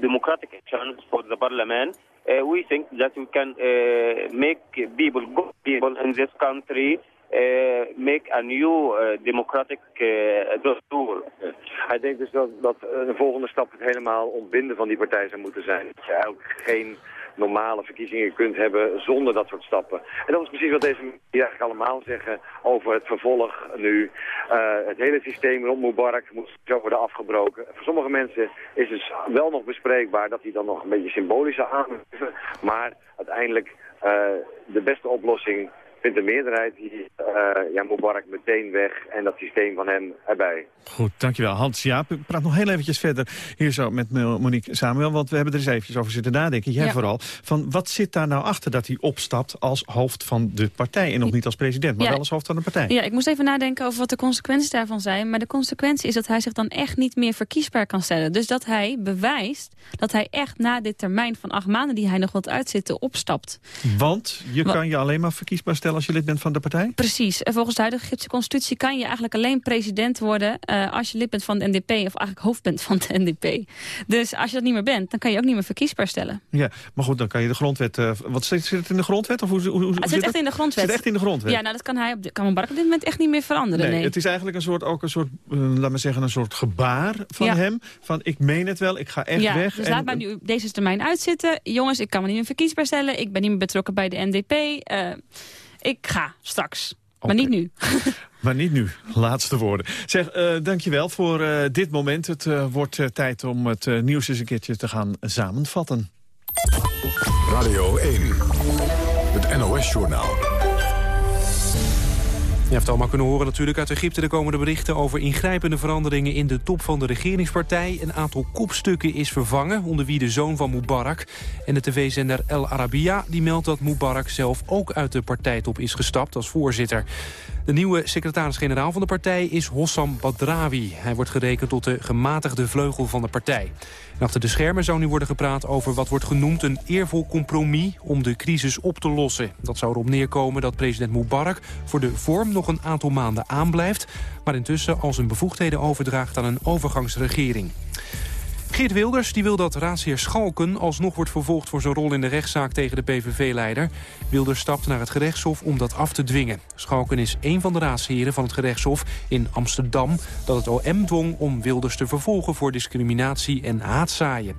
democratic elections for the parliament. we think that we can make people, good people in this country, make a new democratic uh, Hij denkt dus dat, dat de volgende stap het helemaal ontbinden van die partij zou moeten zijn. Dat je ook geen normale verkiezingen kunt hebben zonder dat soort stappen. En dat is precies wat deze mensen eigenlijk allemaal zeggen over het vervolg nu. Uh, het hele systeem rond Mubarak moet zo worden afgebroken. Voor sommige mensen is het wel nog bespreekbaar dat hij dan nog een beetje symbolisch zou aangeven. Maar uiteindelijk uh, de beste oplossing vindt de meerderheid die uh, ja, Mubarak meteen weg en dat systeem van hem erbij. Goed, dankjewel Hans. Jaap, ik praat nog heel eventjes verder hier zo met Monique Samuel, want we hebben er eens eventjes over zitten nadenken. Jij vooral. Van wat zit daar nou achter dat hij opstapt als hoofd van de partij en nog niet als president, maar wel als hoofd van de partij? Ja, ik moest even nadenken over wat de consequenties daarvan zijn. Maar de consequentie is dat hij zich dan echt niet meer verkiesbaar kan stellen. Dus dat hij bewijst dat hij echt na dit termijn van acht maanden die hij nog wilt uitzitten opstapt. Want je kan je alleen maar verkiesbaar stellen als je lid bent van de partij? Precies. volgens de huidige Egyptische constitutie kan je eigenlijk alleen president worden... Uh, als je lid bent van de NDP of eigenlijk hoofd bent van de NDP. Dus als je dat niet meer bent, dan kan je ook niet meer verkiesbaar stellen. Ja, maar goed, dan kan je de grondwet... Uh, wat zit, zit het in de grondwet? Of hoe, hoe, hoe het zit, echt in de grondwet. zit echt in de grondwet? Ja, nou dat kan hij op, de, kan Mubarak op dit moment echt niet meer veranderen. Nee, nee. het is eigenlijk een soort, ook een soort, uh, laat me zeggen, een soort gebaar van ja. hem. Van ik meen het wel, ik ga echt ja, weg. Dus en, laat mij nu deze termijn uitzitten. Jongens, ik kan me niet meer verkiesbaar stellen. Ik ben niet meer betrokken bij de NDP. Uh, ik ga straks. Okay. Maar niet nu. maar niet nu. Laatste woorden. Zeg, uh, dankjewel voor uh, dit moment. Het uh, wordt tijd om het nieuws eens een keertje te gaan samenvatten. Radio 1. Het NOS-journaal. Je hebt allemaal kunnen horen natuurlijk uit Egypte. De berichten over ingrijpende veranderingen in de top van de regeringspartij. Een aantal kopstukken is vervangen, onder wie de zoon van Mubarak. En de tv-zender El Arabiya die meldt dat Mubarak zelf ook uit de partijtop is gestapt als voorzitter. De nieuwe secretaris-generaal van de partij is Hossam Badrawi. Hij wordt gerekend tot de gematigde vleugel van de partij. En achter de schermen zou nu worden gepraat over wat wordt genoemd een eervol compromis om de crisis op te lossen. Dat zou erop neerkomen dat president Mubarak voor de vorm nog een aantal maanden aanblijft, maar intussen al zijn bevoegdheden overdraagt aan een overgangsregering. Geert Wilders die wil dat raadsheer Schalken alsnog wordt vervolgd voor zijn rol in de rechtszaak tegen de PVV-leider. Wilders stapt naar het gerechtshof om dat af te dwingen. Schalken is een van de raadsheren van het gerechtshof in Amsterdam dat het OM dwong om Wilders te vervolgen voor discriminatie en haatzaaien.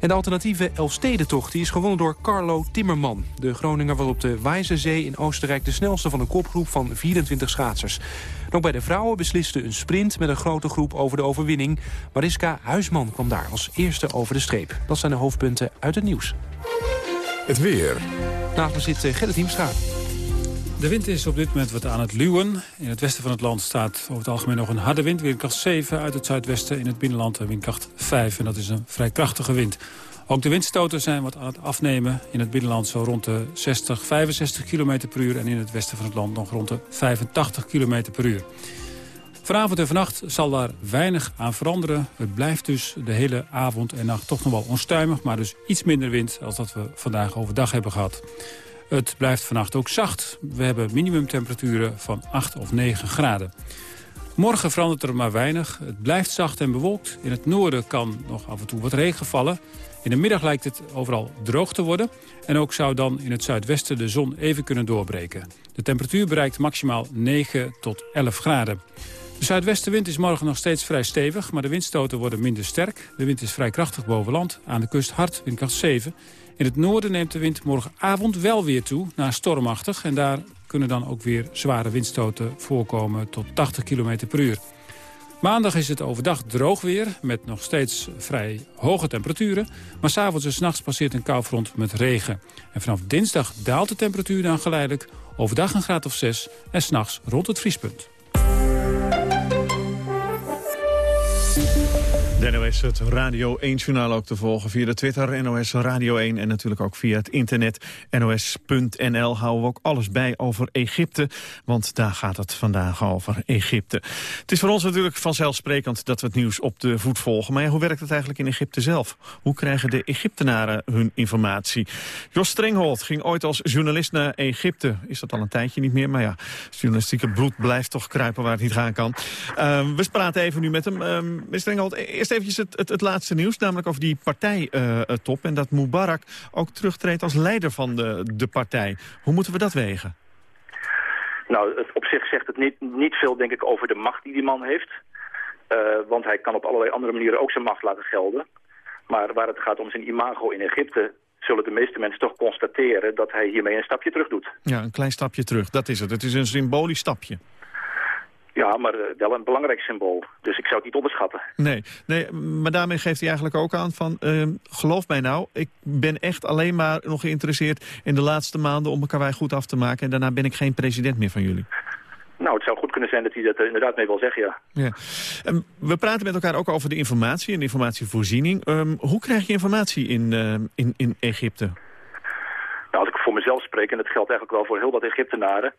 En de alternatieve Elfstedentocht die is gewonnen door Carlo Timmerman. De Groninger was op de Wijze Zee in Oostenrijk de snelste van een kopgroep van 24 schaatsers. Ook bij de vrouwen besliste een sprint met een grote groep over de overwinning. Mariska Huisman kwam daar als eerste over de streep. Dat zijn de hoofdpunten uit het nieuws. Het weer. Naast me zit Gerrit Hiemstra. De wind is op dit moment wat aan het luwen. In het westen van het land staat over het algemeen nog een harde wind. Windkracht 7 uit het zuidwesten. In het binnenland windkracht 5. En dat is een vrij krachtige wind. Ook de windstoten zijn wat aan het afnemen. In het binnenland zo rond de 60, 65 km per uur. En in het westen van het land nog rond de 85 km per uur. Vanavond en vannacht zal daar weinig aan veranderen. Het blijft dus de hele avond en nacht toch nog wel onstuimig... maar dus iets minder wind als dat we vandaag overdag hebben gehad. Het blijft vannacht ook zacht. We hebben minimumtemperaturen van 8 of 9 graden. Morgen verandert er maar weinig. Het blijft zacht en bewolkt. In het noorden kan nog af en toe wat regen vallen. In de middag lijkt het overal droog te worden. En ook zou dan in het zuidwesten de zon even kunnen doorbreken. De temperatuur bereikt maximaal 9 tot 11 graden. De zuidwestenwind is morgen nog steeds vrij stevig, maar de windstoten worden minder sterk. De wind is vrij krachtig boven land, aan de kust hard, windkracht 7. In het noorden neemt de wind morgenavond wel weer toe, naar stormachtig. En daar kunnen dan ook weer zware windstoten voorkomen tot 80 km per uur. Maandag is het overdag droog weer, met nog steeds vrij hoge temperaturen. Maar s'avonds en s'nachts passeert een koufront met regen. En vanaf dinsdag daalt de temperatuur dan geleidelijk. Overdag een graad of 6 en s'nachts rond het vriespunt. NOS, het Radio 1-journaal ook te volgen via de Twitter, NOS Radio 1... en natuurlijk ook via het internet, nos.nl. Houden we ook alles bij over Egypte, want daar gaat het vandaag over, Egypte. Het is voor ons natuurlijk vanzelfsprekend dat we het nieuws op de voet volgen. Maar ja, hoe werkt het eigenlijk in Egypte zelf? Hoe krijgen de Egyptenaren hun informatie? Jos Strenghold ging ooit als journalist naar Egypte. Is dat al een tijdje niet meer, maar ja, journalistieke bloed blijft toch kruipen waar het niet gaan kan. Uh, we praten even nu met hem. Uh, meneer Strenghold, eerst even het, het, het, laatste nieuws, namelijk over die partijtop... En dat Mubarak ook terugtreedt als leider van de, de partij. Hoe moeten we dat wegen? Nou, het, op zich zegt het niet, niet veel, denk ik, over de macht die die man heeft. Uh, want hij kan op allerlei andere manieren ook zijn macht laten gelden. Maar waar het gaat om zijn imago in Egypte zullen de meeste mensen toch constateren dat hij hiermee een stapje terug doet. Ja, een klein stapje terug, dat is het. Het is een symbolisch stapje. Ja, maar eh, wel een belangrijk symbool. Dus ik zou het niet onderschatten. Nee, nee maar daarmee geeft hij eigenlijk ook aan van... Uh, geloof mij nou, ik ben echt alleen maar nog geïnteresseerd... in de laatste maanden om elkaar wij goed af te maken... en daarna ben ik geen president meer van jullie. Nou, het zou goed kunnen zijn dat hij dat er inderdaad mee wil zeggen, ja. ja. Um, we praten met elkaar ook over de informatie en de informatievoorziening. Um, hoe krijg je informatie in, uh, in, in Egypte? Nou, als ik voor mezelf spreek, en dat geldt eigenlijk wel voor heel wat Egyptenaren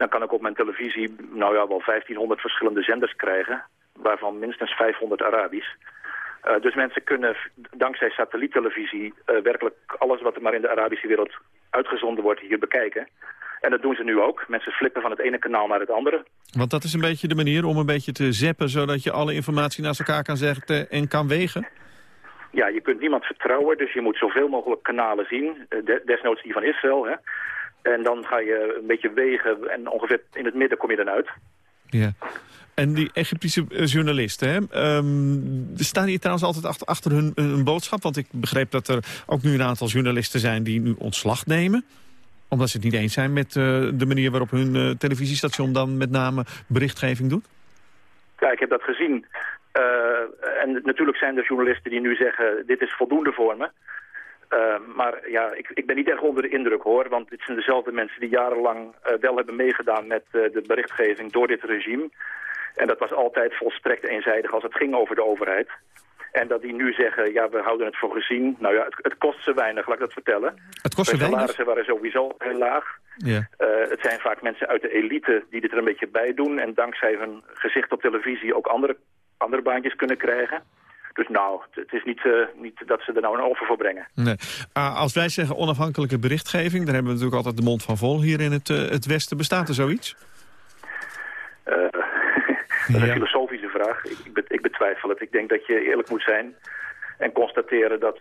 dan kan ik op mijn televisie nou ja, wel 1500 verschillende zenders krijgen, waarvan minstens 500 Arabisch. Uh, dus mensen kunnen dankzij satelliettelevisie uh, werkelijk alles wat er maar in de Arabische wereld uitgezonden wordt hier bekijken. En dat doen ze nu ook. Mensen flippen van het ene kanaal naar het andere. Want dat is een beetje de manier om een beetje te zeppen... zodat je alle informatie naast elkaar kan zeggen en kan wegen? Ja, je kunt niemand vertrouwen, dus je moet zoveel mogelijk kanalen zien. Eh, desnoods die van Israël, hè. En dan ga je een beetje wegen en ongeveer in het midden kom je dan uit. Ja. En die Egyptische eh, journalisten, hè? Um, staan die trouwens altijd achter, achter hun, hun, boodschap? Want ik begreep dat er ook nu een aantal journalisten zijn die nu ontslag nemen omdat ze het niet eens zijn met uh, de manier waarop hun uh, televisiestation dan met name berichtgeving doet? Ja, ik heb dat gezien. Uh, en natuurlijk zijn er journalisten die nu zeggen, dit is voldoende voor me. Maar ja, ik, ik ben niet erg onder de indruk hoor, want dit zijn dezelfde mensen die jarenlang wel hebben meegedaan met de berichtgeving door dit regime. En dat was altijd volstrekt eenzijdig als het ging over de overheid. En dat die nu zeggen, ja, we houden het voor gezien. Nou ja, het, het kost ze weinig, laat ik dat vertellen. Het kost ze weinig? De salarissen waren sowieso heel laag. Ja. Het zijn vaak mensen uit de elite die dit er een beetje bij doen... en dankzij hun gezicht op televisie ook andere, andere baantjes kunnen krijgen. Dus nou, het is niet, uh, niet dat ze er nou een offer voor brengen. Nee. Uh, als wij zeggen onafhankelijke berichtgeving... dan hebben we natuurlijk altijd de mond van vol hier in het, het Westen. Bestaat er zoiets? Dat is een filosofische vraag. Ik, ik, ik, betwijfel het. Ik denk dat je eerlijk moet zijn en constateren dat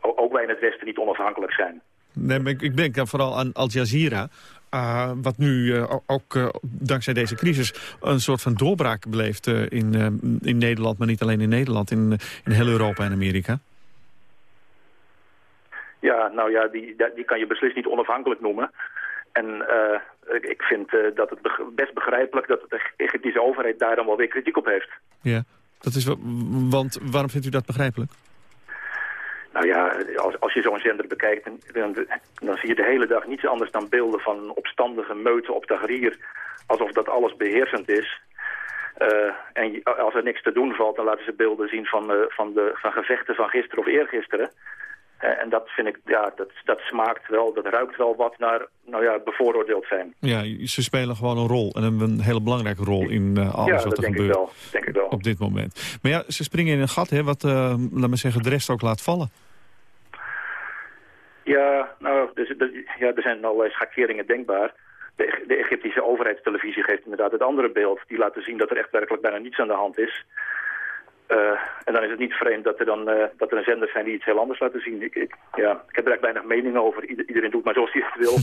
ook wij in het Westen niet onafhankelijk zijn. Nee, maar ik, ik denk dan vooral aan Al Jazeera. Uh, wat nu uh, ook uh, dankzij deze crisis een soort van doorbraak beleeft in, in Nederland, maar niet alleen in Nederland, in, in heel Europa en Amerika. Ja, nou ja, die, die kan je beslist niet onafhankelijk noemen. En ik vind dat het best begrijpelijk dat de Egyptische overheid daar dan wel weer kritiek op heeft. Ja, dat is wel, want waarom vindt u dat begrijpelijk? Nou ja, als, je zo'n zender bekijkt, dan, dan, zie je de hele dag niets anders dan beelden van opstandige meuten op Tahrir. Alsof dat alles beheersend is. Uh, en als er niks te doen valt, dan laten ze beelden zien van, uh, van, de, van gevechten van gisteren of eergisteren. Uh, en dat vind ik, ja, dat, dat smaakt wel, dat ruikt wel wat naar, nou ja, bevooroordeeld zijn. Ja, ze spelen gewoon een rol en een hele belangrijke rol in uh, alles ja, wat er gebeurt. Wel, denk ik wel. Op dit moment. Maar ja, ze springen in een gat, hè, wat, uh, laat me zeggen, de rest ook laat vallen. Ja, nou, dus, ja, er zijn allerlei schakeringen denkbaar. De, de Egyptische overheidstelevisie geeft inderdaad het andere beeld. Die laten zien dat er echt werkelijk bijna niets aan de hand is. Uh, en dan is het niet vreemd dat er dan uh, dat er een zenders zijn die iets heel anders laten zien. Ik, ik, ja, ik heb er eigenlijk weinig mening over. Ieder, iedereen doet maar zoals hij het wil.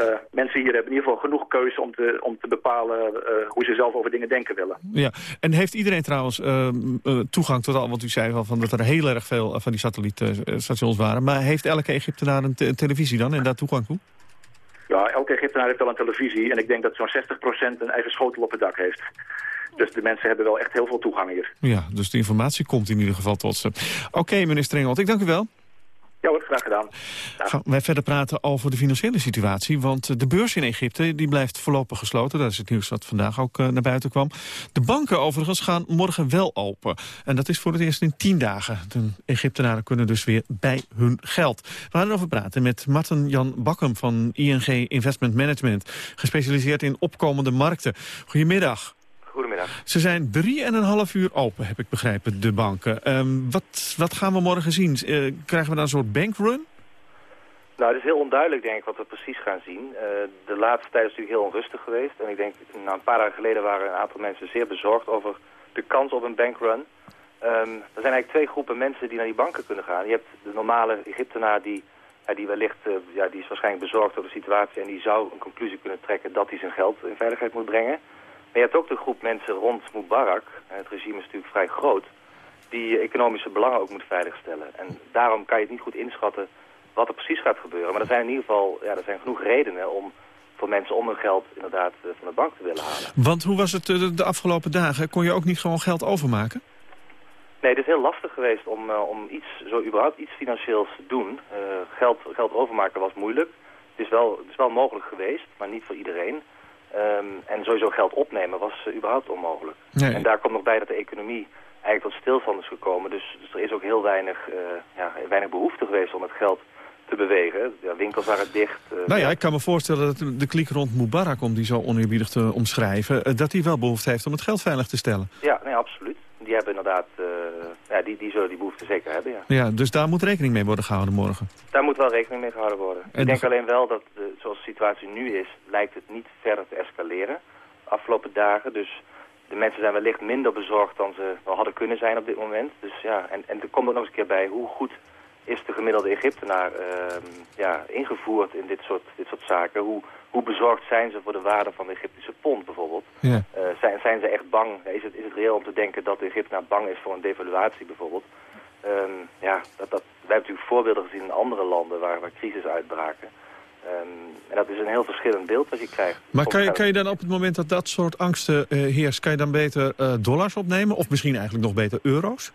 uh, mensen hier hebben in ieder geval genoeg keuze om te, om te bepalen hoe ze zelf over dingen denken willen. Ja, en heeft iedereen trouwens toegang tot al wat u zei van dat er heel erg veel van die satellietstations waren. Maar heeft elke Egyptenaar een, een televisie dan en daar toegang toe? Ja, elke Egyptenaar heeft wel een televisie en ik denk dat zo'n 60% een eigen schotel op het dak heeft. Dus de mensen hebben wel echt heel veel toegang hier. Ja, dus de informatie komt in ieder geval tot ze. Oké, okay, meneer ik dank u wel. Ja hoor, graag gedaan. Ja. Gaan wij verder praten over de financiële situatie. Want de beurs in Egypte die blijft voorlopig gesloten. Dat is het nieuws dat vandaag ook uh, naar buiten kwam. De banken overigens gaan morgen wel open. En dat is voor het eerst in tien dagen. De Egyptenaren kunnen dus weer bij hun geld. We gaan erover praten met Martin Jan Bakkum van ING Investment Management. Gespecialiseerd in opkomende markten. Goedemiddag. Goedemiddag. Ze zijn drieënhalf uur open, heb ik begrepen, de banken. Um, wat, wat gaan we morgen zien? Uh, krijgen we dan een soort bankrun? Nou, het is heel onduidelijk, denk ik, wat we precies gaan zien. Uh, de laatste tijd is natuurlijk heel onrustig geweest. En ik denk, nou, een paar dagen geleden waren een aantal mensen zeer bezorgd over de kans op een bankrun. Um, er zijn eigenlijk twee groepen mensen die naar die banken kunnen gaan. Je hebt de normale Egyptenaar die, die wellicht, uh, ja, die is waarschijnlijk bezorgd over de situatie... en die zou een conclusie kunnen trekken dat hij zijn geld in veiligheid moet brengen. Maar je hebt ook de groep mensen rond Mubarak, het regime is natuurlijk vrij groot, die economische belangen ook moet veiligstellen. En daarom kan je het niet goed inschatten wat er precies gaat gebeuren. Maar er zijn in ieder geval ja, er zijn genoeg redenen om voor mensen om hun geld inderdaad eh, van de bank te willen halen. Want hoe was het de, de afgelopen dagen? Kon je ook niet gewoon geld overmaken? Nee, het is heel lastig geweest om, uh, om iets, zo überhaupt iets financieels te doen. Uh, geld, geld overmaken was moeilijk. Het is, wel, het is wel mogelijk geweest, maar niet voor iedereen. Um, en sowieso geld opnemen was uh, überhaupt onmogelijk. Nee. En daar komt nog bij dat de economie eigenlijk tot stilstand is gekomen. Dus, dus er is ook heel weinig, uh, ja, weinig behoefte geweest om het geld te bewegen. Ja, winkels waren dicht. Uh, nou ja, ik kan me voorstellen dat de klik rond Mubarak, om die zo oneerbiedig te omschrijven... dat hij wel behoefte heeft om het geld veilig te stellen. Ja, nee, absoluut. Die hebben inderdaad, uh, ja, die, die zullen die behoefte zeker hebben, ja. Ja, dus daar moet rekening mee worden gehouden morgen? Daar moet wel rekening mee gehouden worden. Ik denk alleen wel dat, uh, zoals de situatie nu is, lijkt het niet verder te escaleren afgelopen dagen. Dus de mensen zijn wellicht minder bezorgd dan ze wel hadden kunnen zijn op dit moment. Dus ja, en, en er komt er nog eens een keer bij hoe goed is de gemiddelde Egyptenaar uh, ja, ingevoerd in dit soort, dit soort zaken. Hoe, hoe bezorgd zijn ze voor de waarde van de Egyptische pond bijvoorbeeld? Ja. Uh, zijn, zijn ze echt bang? Is het, is het reëel om te denken dat de Egyptenaar bang is voor een devaluatie bijvoorbeeld? Um, ja, dat, dat, wij hebben natuurlijk voorbeelden gezien in andere landen waar, waar crisis uitbraken. Um, en dat is een heel verschillend beeld wat je krijgt. Maar kan je, kan je dan op het moment dat dat soort angsten uh, heerst... kan je dan beter uh, dollars opnemen? Of misschien eigenlijk nog beter euro's?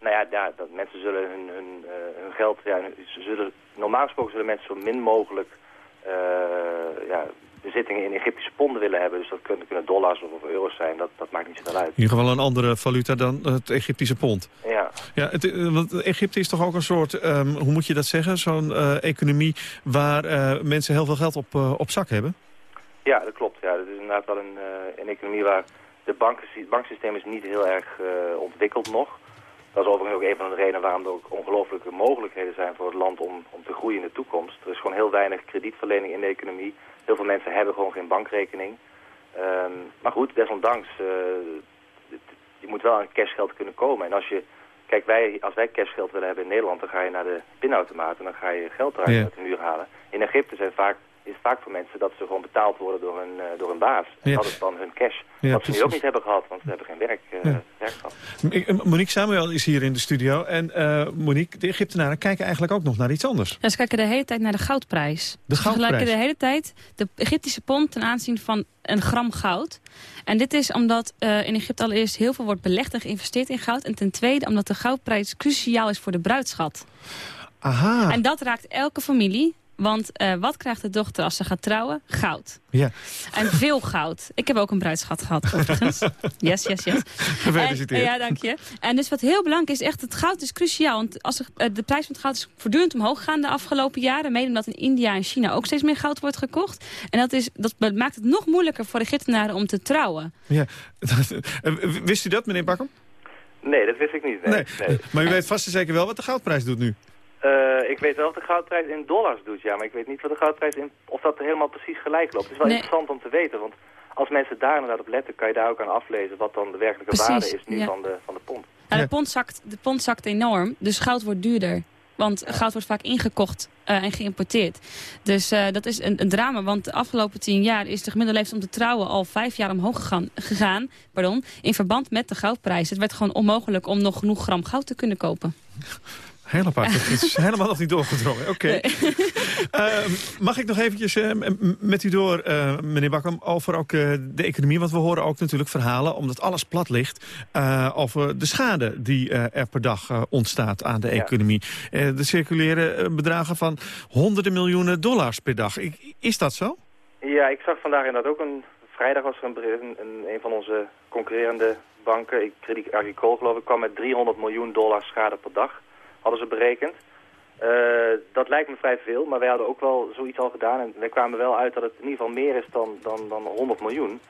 Nou ja, ja dat mensen zullen hun, hun, hun geld... Ja, zullen, normaal gesproken zullen mensen zo min mogelijk... ja, bezittingen in Egyptische ponden willen hebben. Dus dat kunnen, kunnen dollars of, of, euro's zijn. Dat, dat maakt niet zoveel uit. In ieder geval een andere valuta dan het Egyptische pond. Ja. ja het, want Egypte is toch ook een soort, um, hoe moet je dat zeggen... zo'n uh, economie waar uh, mensen heel veel geld op, uh, op zak hebben? Ja, dat klopt. Ja. Dat is inderdaad wel een, een economie waar de banken, het banksysteem is niet heel erg ontwikkeld nog. Dat is overigens ook een van de redenen waarom er ook ongelooflijke mogelijkheden zijn voor het land om, om te groeien in de toekomst. Er is gewoon heel weinig kredietverlening in de economie. Heel veel mensen hebben gewoon geen bankrekening. Um, maar goed, desondanks, uh, je moet wel aan cashgeld kunnen komen. En als je, kijk, wij, als wij cashgeld willen hebben in Nederland, dan ga je naar de pinautomaat en dan ga je geld eruit Ja. uit de muur halen. In Egypte zijn vaak, is het vaak voor mensen dat ze gewoon betaald worden door hun, uh, door hun baas. En Ja. dat is dan hun cash. Ja, wat ze nu ook niet hebben gehad, want ze hebben geen werk, uh, Ja. werk gehad. Eh, Monique Samuel is hier in de studio. En eh, Monique, de Egyptenaren kijken eigenlijk ook nog naar iets anders. Ja, ze kijken de hele tijd naar de goudprijs. De Ze vergelijken goudprijs. de hele tijd de Egyptische pond ten aanzien van een gram goud. En dit is omdat eh, in Egypte allereerst heel veel wordt belegd en geïnvesteerd in goud. En ten tweede omdat de goudprijs cruciaal is voor de bruidschat. Aha. En dat raakt elke familie. Want eh, wat krijgt de dochter als ze gaat trouwen? Goud. Ja. En veel goud. Ik heb ook een bruidsschat gehad, overigens. Yes, yes, yes. Gefeliciteerd. En, ja, dank je. En dus wat heel belangrijk is, echt het goud is cruciaal. Want als er, eh, de prijs van het goud is voortdurend omhoog gegaan de afgelopen jaren. Mede omdat in India en China ook steeds meer goud wordt gekocht. En dat, is, dat maakt het nog moeilijker voor de Egyptenaren om te trouwen. Ja. Eh, Wist u dat, meneer Bakker? Nee, dat wist ik niet. Nee. nee. Maar u weet vast en zeker wel wat de goudprijs doet nu. Uh, ik weet wel wat de goudprijs in dollars doet, ja. Maar ik weet niet wat de goudprijs in... Of dat helemaal precies gelijk loopt. Het is wel Nee. interessant om te weten, want als mensen daar inderdaad op letten... kan je daar ook aan aflezen wat dan de werkelijke Precies, waarde is nu ja. van, de, van de pond. Nou, de, pond zakt, de pond zakt enorm, dus goud wordt duurder. Want goud wordt vaak ingekocht eh, en geïmporteerd. Dus eh, dat is een, een drama, want de afgelopen tien jaar is de gemiddelde leeftijd om te trouwen al vijf jaar omhoog gegaan, gegaan pardon, in verband met de goudprijs. Het werd gewoon onmogelijk om nog genoeg gram goud te kunnen kopen. Heel apart. Het is helemaal nog niet doorgedrongen. Oké. Ehm, mag ik nog eventjes eh, met u door, eh, meneer Bakker, over ook eh, de economie? Want we horen ook natuurlijk verhalen, omdat alles plat ligt... eh, over de schade die eh, er per dag eh, ontstaat aan de economie. Er circuleren eh, bedragen van honderden miljoenen dollars per dag. Ik- is dat zo? Ja, ik zag vandaag inderdaad ook een... Vrijdag was er een, bericht, een, een, een van onze concurrerende banken, ik- Credit Agricole geloof ik, kwam met 300 miljoen dollar schade per dag. Hadden ze berekend. Eh, dat lijkt me vrij veel, maar wij hadden ook wel zoiets al gedaan. En wij kwamen wel uit dat het in ieder geval meer is dan, dan, dan 100 miljoen.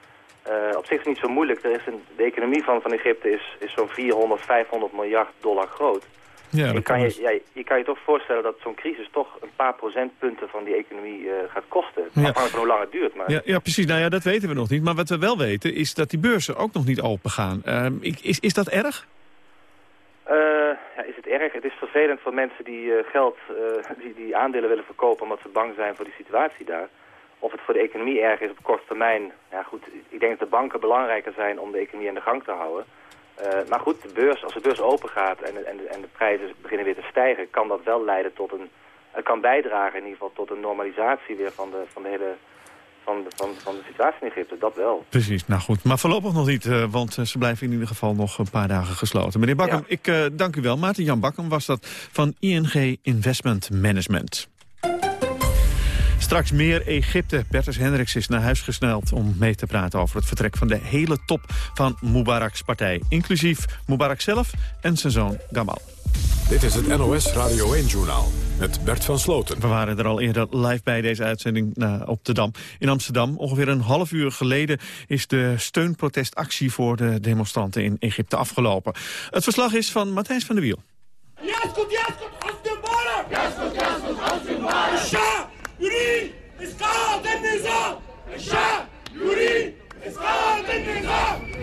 Eh, op zich is het niet zo moeilijk. Er is een, de economie van, van Egypte is, is zo'n 400, 500 miljard dollar groot. Ja, je, kan je, ja, je kan je toch voorstellen dat zo'n crisis toch een paar procentpunten van die economie eh, gaat kosten. Ja. Afhankelijk van hoe lang het duurt. Maar Ja, ja, precies. Nou ja, dat weten we nog niet. Maar wat we wel weten is dat die beurzen ook nog niet open gaan. Ehm, is, is dat erg? Eh, ja, is het erg? Het is vervelend voor mensen die eh, geld, eh, die, die aandelen willen verkopen omdat ze bang zijn voor die situatie daar. Of het voor de economie erg is op korte termijn. Ja goed, ik denk dat de banken belangrijker zijn om de economie aan de gang te houden. Maar goed, de beurs, als de beurs open gaat en, en, en de prijzen beginnen weer te stijgen, kan dat wel leiden tot een... Het kan bijdragen in ieder geval tot een normalisatie weer van de, van de hele van de, van, van de situatie in Egypte. Dat wel. Precies, nou goed. Maar voorlopig nog niet, eh, want eh, ze blijven in ieder geval nog een paar dagen gesloten. Meneer Bakken, ik eh, dank u wel. Maarten Jan Bakken was dat van ING Investment Management. Straks meer Egypte. Bertus Hendricks is naar huis gesneld om mee te praten over het vertrek van de hele top van Mubarak's partij. Inclusief Mubarak zelf en zijn zoon Gamal. Dit is het NOS Radio 1-journaal met Bert van Sloten. We waren er al eerder live bij deze uitzending uh, op de Dam in Amsterdam. Ongeveer een half uur geleden is de steunprotestactie voor de demonstranten in Egypte afgelopen. Het verslag is van Matthijs van der Wiel.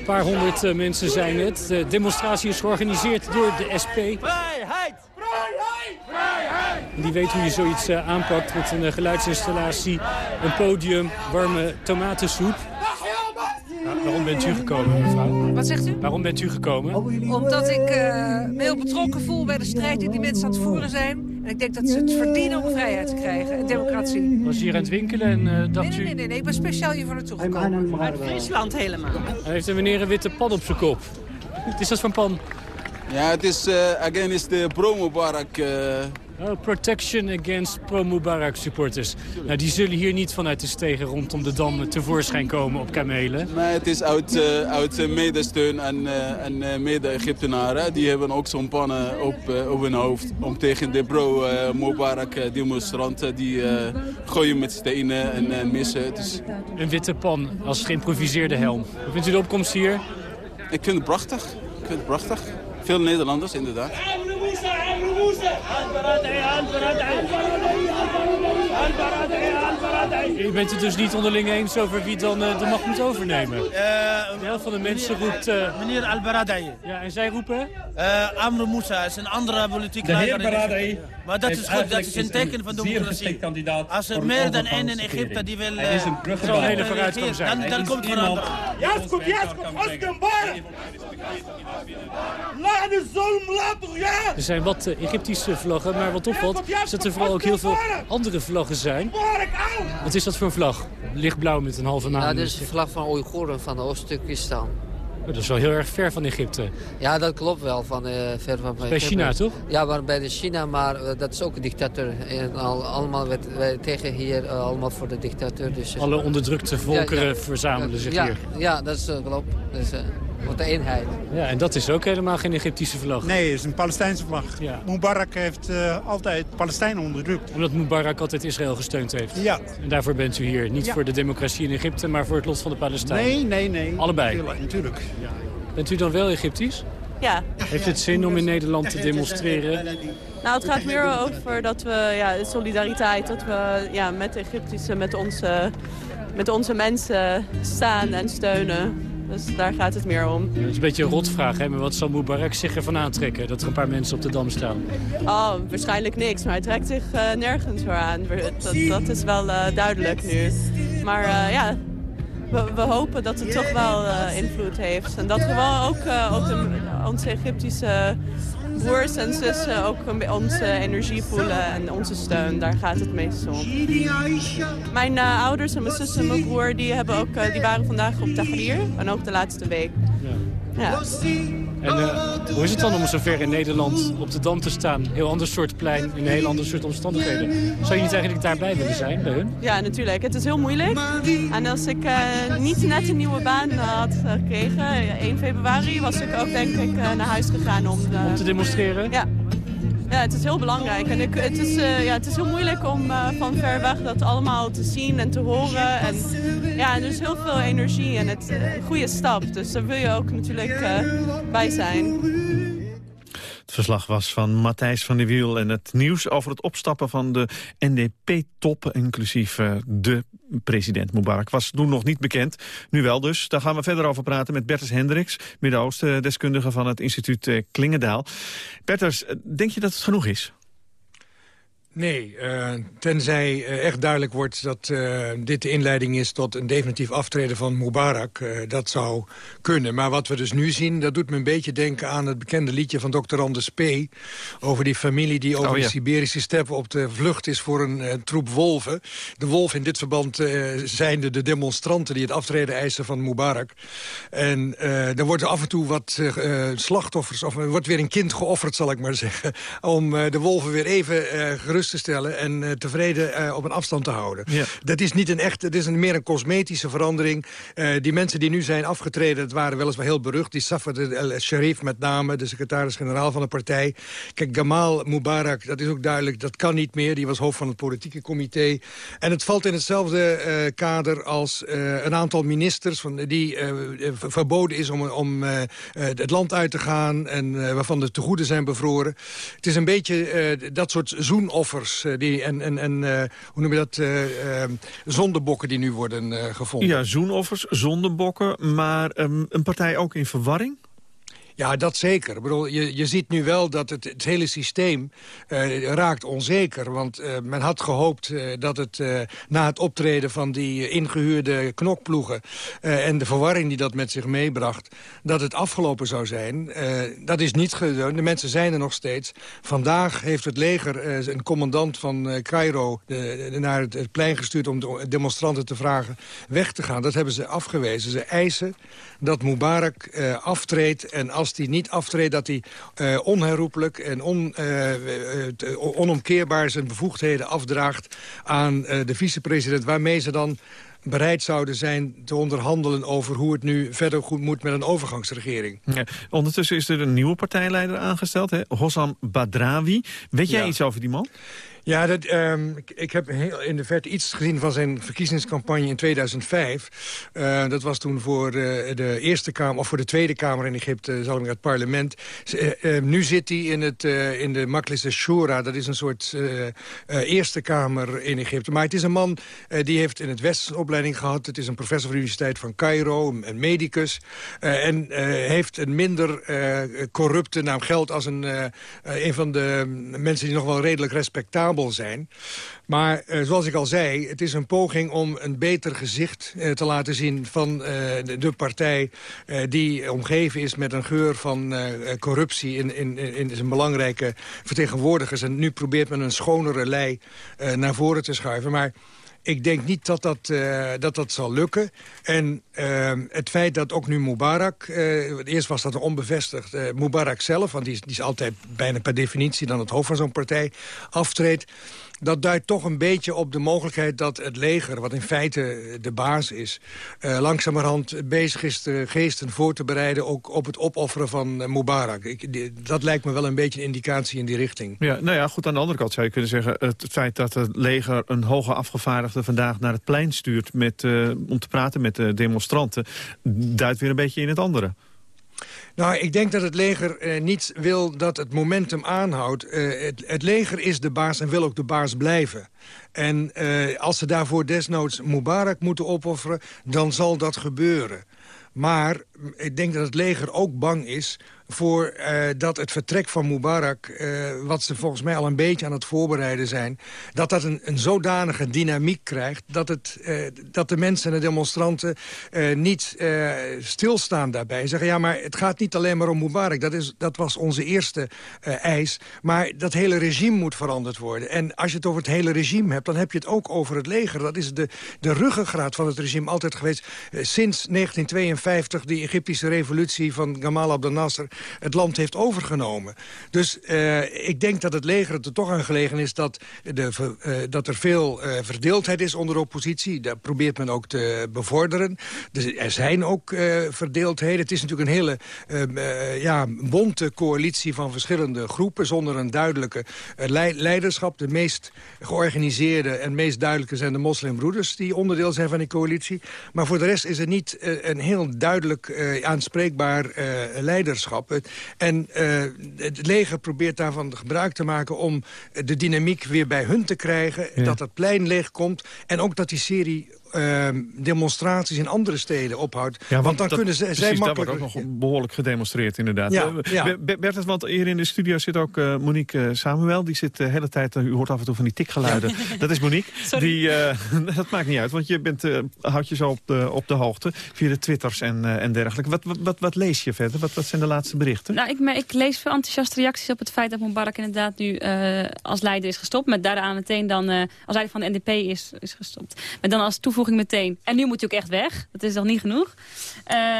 Een paar honderd uh, mensen zijn het. De demonstratie is georganiseerd door de SP. Vrijheid! Vrijheid! Vrijheid! Die weet hoe je zoiets uh, aanpakt met een uh, geluidsinstallatie, een podium, warme tomatensoep. Nou, waarom bent u gekomen, mevrouw? Wat zegt u? Waarom bent u gekomen? Omdat ik me heel betrokken voel bij de strijd die die mensen aan het voeren zijn. En ik denk dat ze het verdienen om vrijheid te krijgen en democratie. Was hier aan het winkelen en uh, dacht nee, nee, nee, nee, nee, ik ben speciaal hier voor naartoe gekomen. Uit Friesland helemaal. Hij heeft een meneer een witte pan op zijn kop. Wat is dat voor pan? Ja, het is, uh, again, is de promo-barak. Uh... Oh, protection against pro-Mubarak supporters. Nou, die zullen hier niet vanuit de stegen rondom de Dam tevoorschijn komen op kamelen. Nee, het is uit, uh, uit medesteun en, en mede-Egyptenaren. Die hebben ook zo'n pannen op, op hun hoofd om tegen de pro-Mubarak demonstranten... die gooien met stenen en, en missen. Dus... Een witte pan als geïmproviseerde helm. Hoe vindt u de opkomst hier? Ik vind het prachtig. Ik vind het prachtig. Veel Nederlanders, inderdaad. U bent het dus niet onderling eens over wie dan uh, de macht moet overnemen? Uh, de helft van de mensen meneer, roept... Uh... Meneer Al-Baradei. Ja, en zij roepen? Amr Moussa is een andere politieke leider. De heer Baradei Maar dat is goed, dat is een teken van democratie. Als er meer dan één in Egypte die wil... Hij is een hele vooruitgang zijn. Dan, dan komt verandering. Jaskop, Jaskop, de ja! Er zijn wat Egyptische vlaggen, maar wat opvalt is dat er vooral ook heel veel andere vlaggen zijn. Wat is dat voor een vlag? Lichtblauw met een halve naam. Ja, dit is de vlag van Oeigoeren van Oost-Turkistan. Dat is wel heel erg ver van Egypte. Ja, dat klopt wel. Van, uh, ver van, bij China, toch? Ja, maar bij de China, maar uh, dat is ook een dictator. En al, allemaal werd, wij tegen hier, uh, allemaal voor de dictator. Dus, Alle onderdrukte volkeren ja, ja, verzamelen zich ja, hier. Ja, dat is klopt. Dus, voor de eenheid. Ja, en dat is ook helemaal geen Egyptische vlag. Nee, het is een Palestijnse vlag. Ja. Mubarak heeft uh, altijd Palestijnen onderdrukt. Omdat Mubarak altijd Israël gesteund heeft. Ja. En daarvoor bent u hier. Niet ja. voor de democratie in Egypte, maar voor het lot van de Palestijnen. Nee, nee, nee. Allebei? Natuurlijk. natuurlijk. Ja. Bent u dan wel Egyptisch? Ja. Heeft het zin om in Nederland te demonstreren? Nou, het gaat meer over dat we, ja, solidariteit, dat we ja, met de Egyptische, met onze, met onze mensen staan en steunen. Dus daar gaat het meer om. Ja, het is een beetje een rotvraag, hè? maar wat zal Mubarak zich ervan aantrekken? Dat er een paar mensen op de Dam staan. Oh, waarschijnlijk niks, maar hij trekt zich uh, nergens voor aan. Dat, dat is wel uh, duidelijk nu. Maar uh, ja, we, we, hopen dat het toch wel invloed heeft. En dat we wel ook, ook de, onze Egyptische broers en zussen ook onze energie voelen en onze steun. Daar gaat het meest om. Mijn uh, ouders en mijn zus en mijn broer die hebben ook, uh, die waren vandaag op Tahrir en ook de laatste week. Ja. En uh, hoe is het dan om zover in Nederland op de Dam te staan? Heel ander soort plein, in een heel ander soort omstandigheden. Zou je niet eigenlijk daarbij willen zijn bij hun? Ja, natuurlijk. Het is heel moeilijk. En als ik uh, niet net een nieuwe baan had gekregen, 1 februari, was ik ook denk ik uh, naar huis gegaan om... Om te demonstreren? Ja. Ja, het is heel belangrijk. En ik, het, is, uh, ja, het is heel moeilijk om uh, van ver weg dat allemaal te zien en te horen. En ja, er is heel veel energie en het een goede stap. Dus daar wil je ook natuurlijk bij zijn. Verslag was van Matthijs van der Wiel en het nieuws over het opstappen van de NDP-top, inclusief uh, de president Mubarak, was toen nog niet bekend. Nu wel dus. Daar gaan we verder over praten met Bertus Hendricks, Midden-Oosten-deskundige van het instituut uh, Klingendaal. Bertus, denk je dat het genoeg is? Nee, uh, tenzij uh, echt duidelijk wordt dat uh, dit de inleiding is... tot een definitief aftreden van Mubarak. dat zou kunnen. Maar wat we dus nu zien, dat doet me een beetje denken aan... het bekende liedje van Dr. Anders P. Over die familie die over oh, ja. de Siberische steppen op de vlucht is... voor een troep wolven. De wolven in dit verband zijn de, de, demonstranten... die het aftreden eisen van Mubarak. En er wordt af en toe wat slachtoffers... of er wordt weer een kind geofferd, zal ik maar zeggen... om de wolven weer even gerust gerust te stellen en tevreden op een afstand te houden. Dat is niet een echte, het is een, meer een cosmetische verandering. die mensen die nu zijn afgetreden, dat waren weliswaar heel berucht. Die Safar el-Sharif met name, de secretaris-generaal van de partij. Kijk, Gamal Mubarak, dat is ook duidelijk, dat kan niet meer. Die was hoofd van het politieke comité. En het valt in hetzelfde kader als een aantal ministers... Van, die verboden is om, om het land uit te gaan... en waarvan de tegoeden zijn bevroren. Het is een beetje dat soort zoenoffers... die, en, en, en hoe noem je dat, zondebokken die nu worden gevonden. Ja, zoenoffers, zondebokken, maar um, een partij ook in verwarring? Ja, dat zeker. Ik bedoel, je, je ziet nu wel dat het, het hele systeem uh, raakt onzeker. Want uh, men had gehoopt uh, dat het na het optreden van die ingehuurde knokploegen... en de verwarring die dat met zich meebracht, dat het afgelopen zou zijn. dat is niet gedaan. De mensen zijn er nog steeds. Vandaag heeft het leger een commandant van Cairo naar het, plein gestuurd... om de demonstranten te vragen weg te gaan. Dat hebben ze afgewezen. Ze eisen dat Mubarak aftreedt en hij niet aftreedt... dat hij uh, onherroepelijk en on, uh, onomkeerbaar zijn bevoegdheden afdraagt... aan de vicepresident, waarmee ze dan bereid zouden zijn te onderhandelen over hoe het nu verder goed moet met een overgangsregering. Ja, ondertussen is er een nieuwe partijleider aangesteld, hè? Hossam Badrawi. Weet jij iets over die man? Ja, dat, um, ik, ik, heb heel in de verte iets gezien van zijn verkiezingscampagne in 2005. Uh, dat was toen voor de, de, Eerste Kamer, of voor de Tweede Kamer in Egypte, zal ik het parlement. Uh, nu zit hij in, het, in de Maklis Shura, dat is een soort Eerste Kamer in Egypte. Maar het is een man die heeft in het Westen opleiding gehad. Het is een professor van de Universiteit van Cairo, een medicus. en heeft een minder corrupte naam geld als een, een van de mensen die nog wel redelijk respectabel zijn. Maar uh, zoals ik al zei, het is een poging om een beter gezicht uh, te laten zien... van uh, de, de, partij die omgeven is met een geur van corruptie... In, in, in zijn belangrijke vertegenwoordigers. En nu probeert men een schonere lei naar voren te schuiven. Maar ik denk niet dat dat, uh, dat, dat zal lukken. En uh, het feit dat ook nu Mubarak... Uh, eerst was dat een onbevestigd... Mubarak zelf, want die is, die is altijd bijna per definitie... dan het hoofd van zo'n partij aftreedt dat duidt toch een beetje op de mogelijkheid dat het leger... wat in feite de baas is... Uh, langzamerhand bezig is de geesten voor te bereiden... ook op het opofferen van uh, Mubarak. Ik, dat lijkt me wel een beetje een indicatie in die richting. Ja, nou ja, goed, aan de andere kant zou je kunnen zeggen... het feit dat het leger een hoge afgevaardigde vandaag naar het plein stuurt... Met, om te praten met de demonstranten... duidt weer een beetje in het andere. Nou, ik denk dat het leger eh, niet wil dat het momentum aanhoudt. Uh, het, leger is de baas en wil ook de baas blijven. En uh, als ze daarvoor desnoods Mubarak moeten opofferen... dan zal dat gebeuren. Maar ik denk dat het leger ook bang is voor uh, dat het vertrek van Mubarak... Uh, wat ze volgens mij al een beetje aan het voorbereiden zijn... dat dat een, een zodanige dynamiek krijgt... dat, het, uh, dat de mensen en de demonstranten niet stilstaan daarbij. En zeggen, ja, maar het gaat niet alleen maar om Mubarak. Dat, is, dat was onze eerste eis. Maar dat hele regime moet veranderd worden. En als je het over het hele regime hebt... dan heb je het ook over het leger. Dat is de, de ruggengraat van het regime altijd geweest. sinds 1952, die Egyptische revolutie van Gamal Abdel Nasser het land heeft overgenomen. Dus uh, ik denk dat het leger er toch aan gelegen is... dat, de, uh, dat er veel uh, verdeeldheid is onder de oppositie. Dat probeert men ook te bevorderen. Dus er zijn ook verdeeldheden. Het is natuurlijk een hele ja, bonte coalitie van verschillende groepen... zonder een duidelijke leiderschap. De meest georganiseerde en meest duidelijke zijn de moslimbroeders... die onderdeel zijn van die coalitie. Maar voor de rest is er niet een heel duidelijk aanspreekbaar leiderschap. En uh, het leger probeert daarvan gebruik te maken om de dynamiek weer bij hun te krijgen. Dat het plein leeg komt. En ook dat die serie uh, demonstraties in andere steden ophoudt. Ja, want, dan kunnen ze, zij makkelijk... Dat wordt ook nog behoorlijk gedemonstreerd inderdaad. Ja, ja. Bert, want hier in de studio zit ook uh, Monique Samuel. Die zit de hele tijd, u hoort af en toe van die tikgeluiden. dat is Monique. Die, dat maakt niet uit, want je bent, houdt je zo op de, op de hoogte. Via de twitters en, en dergelijke. Wat, wat, wat, wat, lees je verder? Wat, wat zijn de laatste berichten? Nou, ik, ik lees veel enthousiaste reacties op het feit dat Mubarak inderdaad nu als leider is gestopt. Met daaraan meteen dan, als leider van de NDP is, is gestopt. Met dan als toevoeging meteen. En nu moet hij ook echt weg. Dat is nog niet genoeg.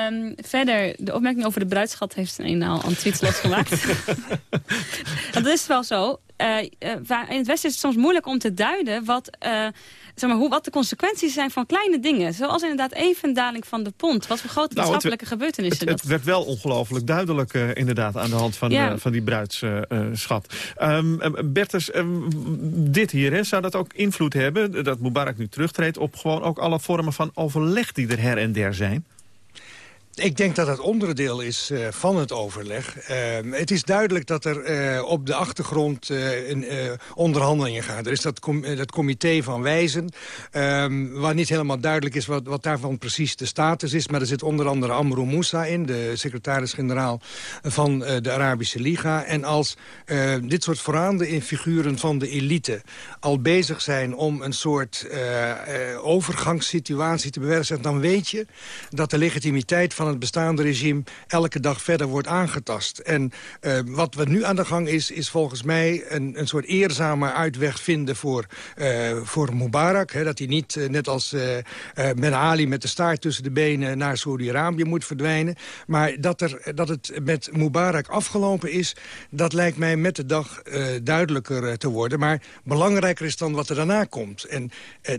Um, verder, de opmerking over de bruidschat heeft een en al aan tweets losgemaakt. dat is wel zo. Uh, in het Westen is het soms moeilijk om te duiden wat, uh, zeg maar, hoe, wat de consequenties zijn van kleine dingen. Zoals inderdaad even een daling van de pond. Wat voor grote nou, maatschappelijke gebeurtenissen het, het, werd wel ongelooflijk duidelijk inderdaad aan de hand van, van die bruidsschat. Um, Bertus, um, dit hier, hè, zou dat ook invloed hebben, dat Mubarak nu terugtreedt... op gewoon ook alle vormen van overleg die er her en der zijn? Ik denk dat het onderdeel is uh, van het overleg. Uh, het is duidelijk dat er uh, op de achtergrond een, onderhandelingen gaan. Er is dat, dat comité van wijzen... Ehm, waar niet helemaal duidelijk is wat, wat daarvan precies de status is. Maar er zit onder andere Amrou Moussa in... de secretaris-generaal van de Arabische Liga. En als dit soort vooraande figuren van de elite... al bezig zijn om een soort overgangssituatie te bewerken... dan weet je dat de legitimiteit van het bestaande regime elke dag verder wordt aangetast. En uh, wat we nu aan de gang is, is volgens mij een, een soort eerzame uitweg vinden voor, uh, voor Mubarak. Hè, dat hij niet, uh, net als Ben Ali met de staart tussen de benen naar Saudi-Arabië moet verdwijnen. Maar dat, er, dat het met Mubarak afgelopen is, dat lijkt mij met de dag duidelijker te worden. Maar belangrijker is dan wat er daarna komt. En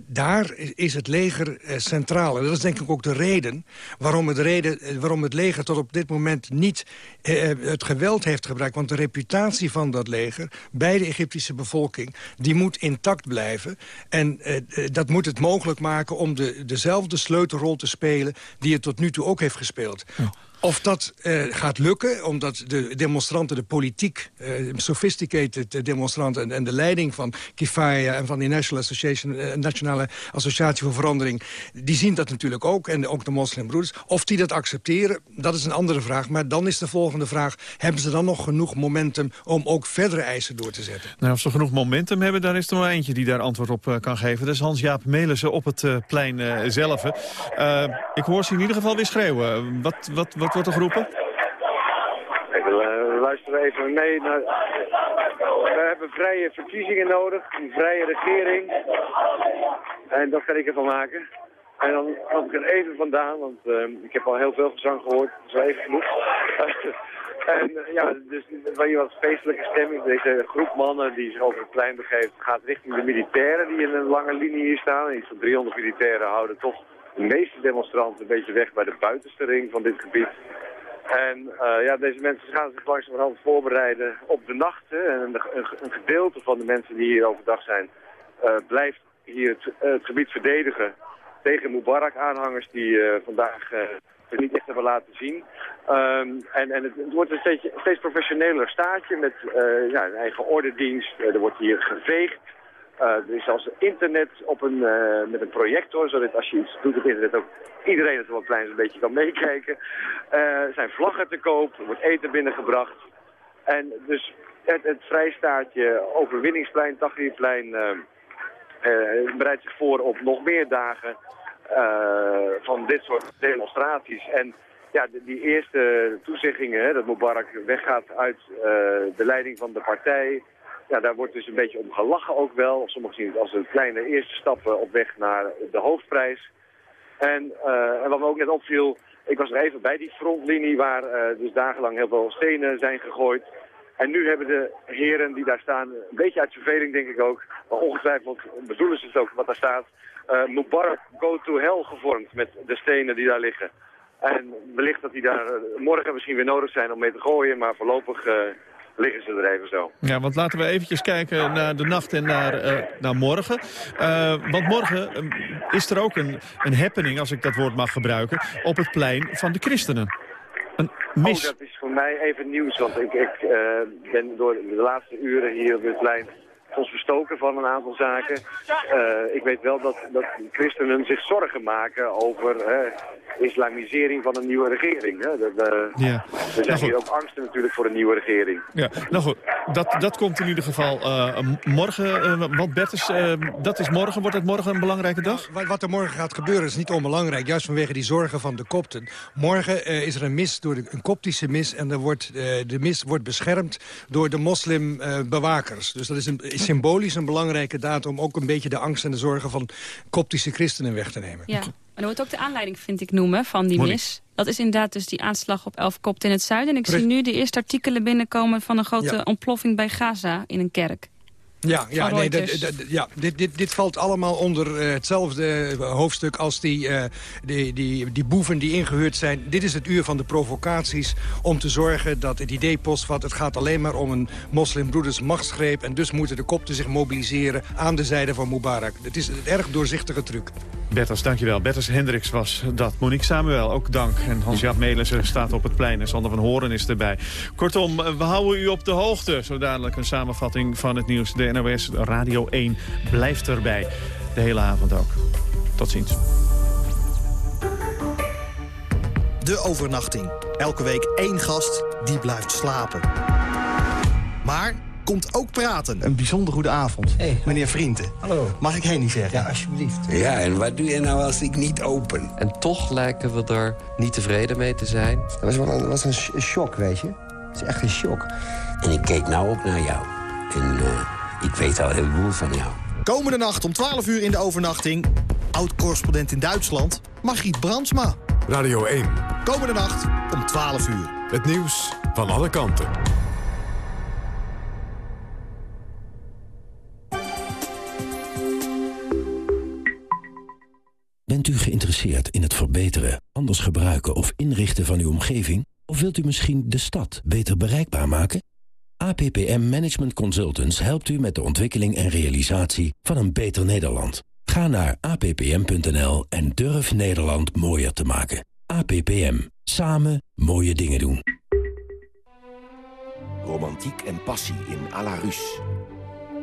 daar is het leger centraal. En dat is denk ik ook de reden waarom het reden eh, waarom het leger tot op dit moment niet eh, eh, het geweld heeft gebruikt. Want de reputatie van dat leger bij de Egyptische bevolking... die moet intact blijven. En dat moet het mogelijk maken om de, dezelfde sleutelrol te spelen... die het tot nu toe ook heeft gespeeld. Of dat uh, gaat lukken, omdat de demonstranten, de politiek... Uh, sophisticated demonstranten en, de leiding van Kifaya... en van die National Association, Nationale Associatie voor Verandering... die zien dat natuurlijk ook, en ook de moslimbroeders. Of die dat accepteren, dat is een andere vraag. Maar dan is de volgende vraag... hebben ze dan nog genoeg momentum om ook verdere eisen door te zetten? Nou, of ze genoeg momentum hebben, dan is er nog eentje die daar antwoord op kan geven. Dat is Hans-Jaap Melissen op het plein zelf. ik hoor ze in ieder geval weer schreeuwen. Wat, wat wordt er geroepen? We luisteren even mee naar... We hebben vrije verkiezingen nodig, een vrije regering. En dat kan ik ervan maken. En dan had ik er even vandaan, want uh, ik heb al heel veel gezang gehoord. Even genoeg. en uh, ja, dus hier wat feestelijke stemming. Deze groep mannen die zich over het plein begeeft gaat richting de militairen die in een lange linie hier staan. Iets van 300 militairen houden toch de meeste demonstranten een beetje weg bij de buitenste ring van dit gebied. En uh, ja, deze mensen gaan zich langzamerhand voorbereiden op de nacht. Hè. En een, een, gedeelte van de mensen die hier overdag zijn, uh, blijft hier het, gebied verdedigen tegen Mubarak-aanhangers die uh, vandaag het niet echt hebben laten zien. Um, en en het, wordt een steeds, steeds professioneler staatje met ja, een eigen ordendienst. er wordt hier geveegd. Uh, er is zelfs internet op een, uh, met een projector, zodat als je iets doet op internet ook iedereen het op het plein een beetje kan meekijken. Uh, er zijn vlaggen te koop, er wordt eten binnengebracht. En dus het, het vrijstaatje Overwinningsplein, Tahrirplein, bereidt zich voor op nog meer dagen van dit soort demonstraties. En ja, die eerste toezeggingen, hè, dat Mubarak weggaat uit de leiding van de partij ja, daar wordt dus een beetje om gelachen ook wel. Sommigen zien het als een kleine eerste stappen op weg naar de hoofdprijs. En, uh, en wat me ook net opviel, ik was er even bij die frontlinie waar uh, dus dagenlang heel veel stenen zijn gegooid. En nu hebben de heren die daar staan, een beetje uit verveling denk ik ook, maar ongetwijfeld bedoelen ze het ook wat daar staat, uh, Mubarak go to hell gevormd met de stenen die daar liggen. En wellicht dat die daar morgen misschien weer nodig zijn om mee te gooien, maar voorlopig liggen ze er even zo. Ja, want laten we eventjes kijken naar de nacht en naar, uh, naar morgen. Uh, want morgen uh, is er ook een, een happening, als ik dat woord mag gebruiken, op het plein van de christenen. Een mis. Oh, dat is voor mij even nieuws, want ik, ik ben door de laatste uren hier op het plein ons verstoken van een aantal zaken. Uh, ik weet wel dat, dat christenen zich zorgen maken over islamisering van een nieuwe regering. Hè. De, de, ja. Er zijn nou hier ook angsten natuurlijk voor een nieuwe regering. Ja, nou goed, dat, dat komt in ieder geval uh, morgen. Uh, want Bertus, dat is morgen. Wordt het morgen een belangrijke dag? Wat er morgen gaat gebeuren is niet onbelangrijk. Juist vanwege die zorgen van de kopten. Morgen is er een mis, door de, een koptische mis. En er wordt, de mis wordt beschermd door de moslimbewakers. dus dat is een, symbolisch een belangrijke datum... om ook een beetje de angst en de zorgen van koptische christenen weg te nemen. Ja. En dan wordt ook de aanleiding, vind ik, noemen van die mis. Dat is inderdaad dus die aanslag op elf kopten in het zuiden. En ik zie nu de eerste artikelen binnenkomen van een grote ontploffing bij Gaza in een kerk. Ja, ja, nee, ja dit, dit, dit valt allemaal onder uh, hetzelfde hoofdstuk als die, uh, die, die, die boeven die ingehuurd zijn. Dit is het uur van de provocaties om te zorgen dat het idee postvat... het gaat alleen maar om een moslimbroeders machtsgreep... en dus moeten de kopten zich mobiliseren aan de zijde van Mubarak. Het is een erg doorzichtige truc. Betters, dankjewel. Betters Hendricks was dat. Monique Samuel, ook dank. En Hans-Jaap Melissen staat op het plein en Sander van Horen is erbij. Kortom, we houden u op de hoogte. Zo dadelijk een samenvatting van het nieuws. De NOS Radio 1 blijft erbij. De hele avond ook. Tot ziens. De overnachting. Elke week één gast die blijft slapen. Maar komt ook praten. Een bijzonder goede avond. Hey, meneer Vrienden. Hallo. Mag ik heen niet zeggen? Ja, alsjeblieft. Ja, en wat doe je nou als ik niet open? En toch lijken we er niet tevreden mee te zijn. Dat was wel een, was een shock, weet je. Het is echt een shock. En ik keek nou ook naar jou. En uh, ik weet al heel veel van jou. Komende nacht om 12 uur in de overnachting... oud-correspondent in Duitsland, Margriet Brandsma. Radio 1. Komende nacht om 12 uur. Het nieuws van alle kanten. Bent u geïnteresseerd in het verbeteren, anders gebruiken of inrichten van uw omgeving? Of wilt u misschien de stad beter bereikbaar maken? APPM Management Consultants helpt u met de ontwikkeling en realisatie van een beter Nederland. Ga naar appm.nl en durf Nederland mooier te maken. APPM. Samen mooie dingen doen. Romantiek en passie in à la Rus.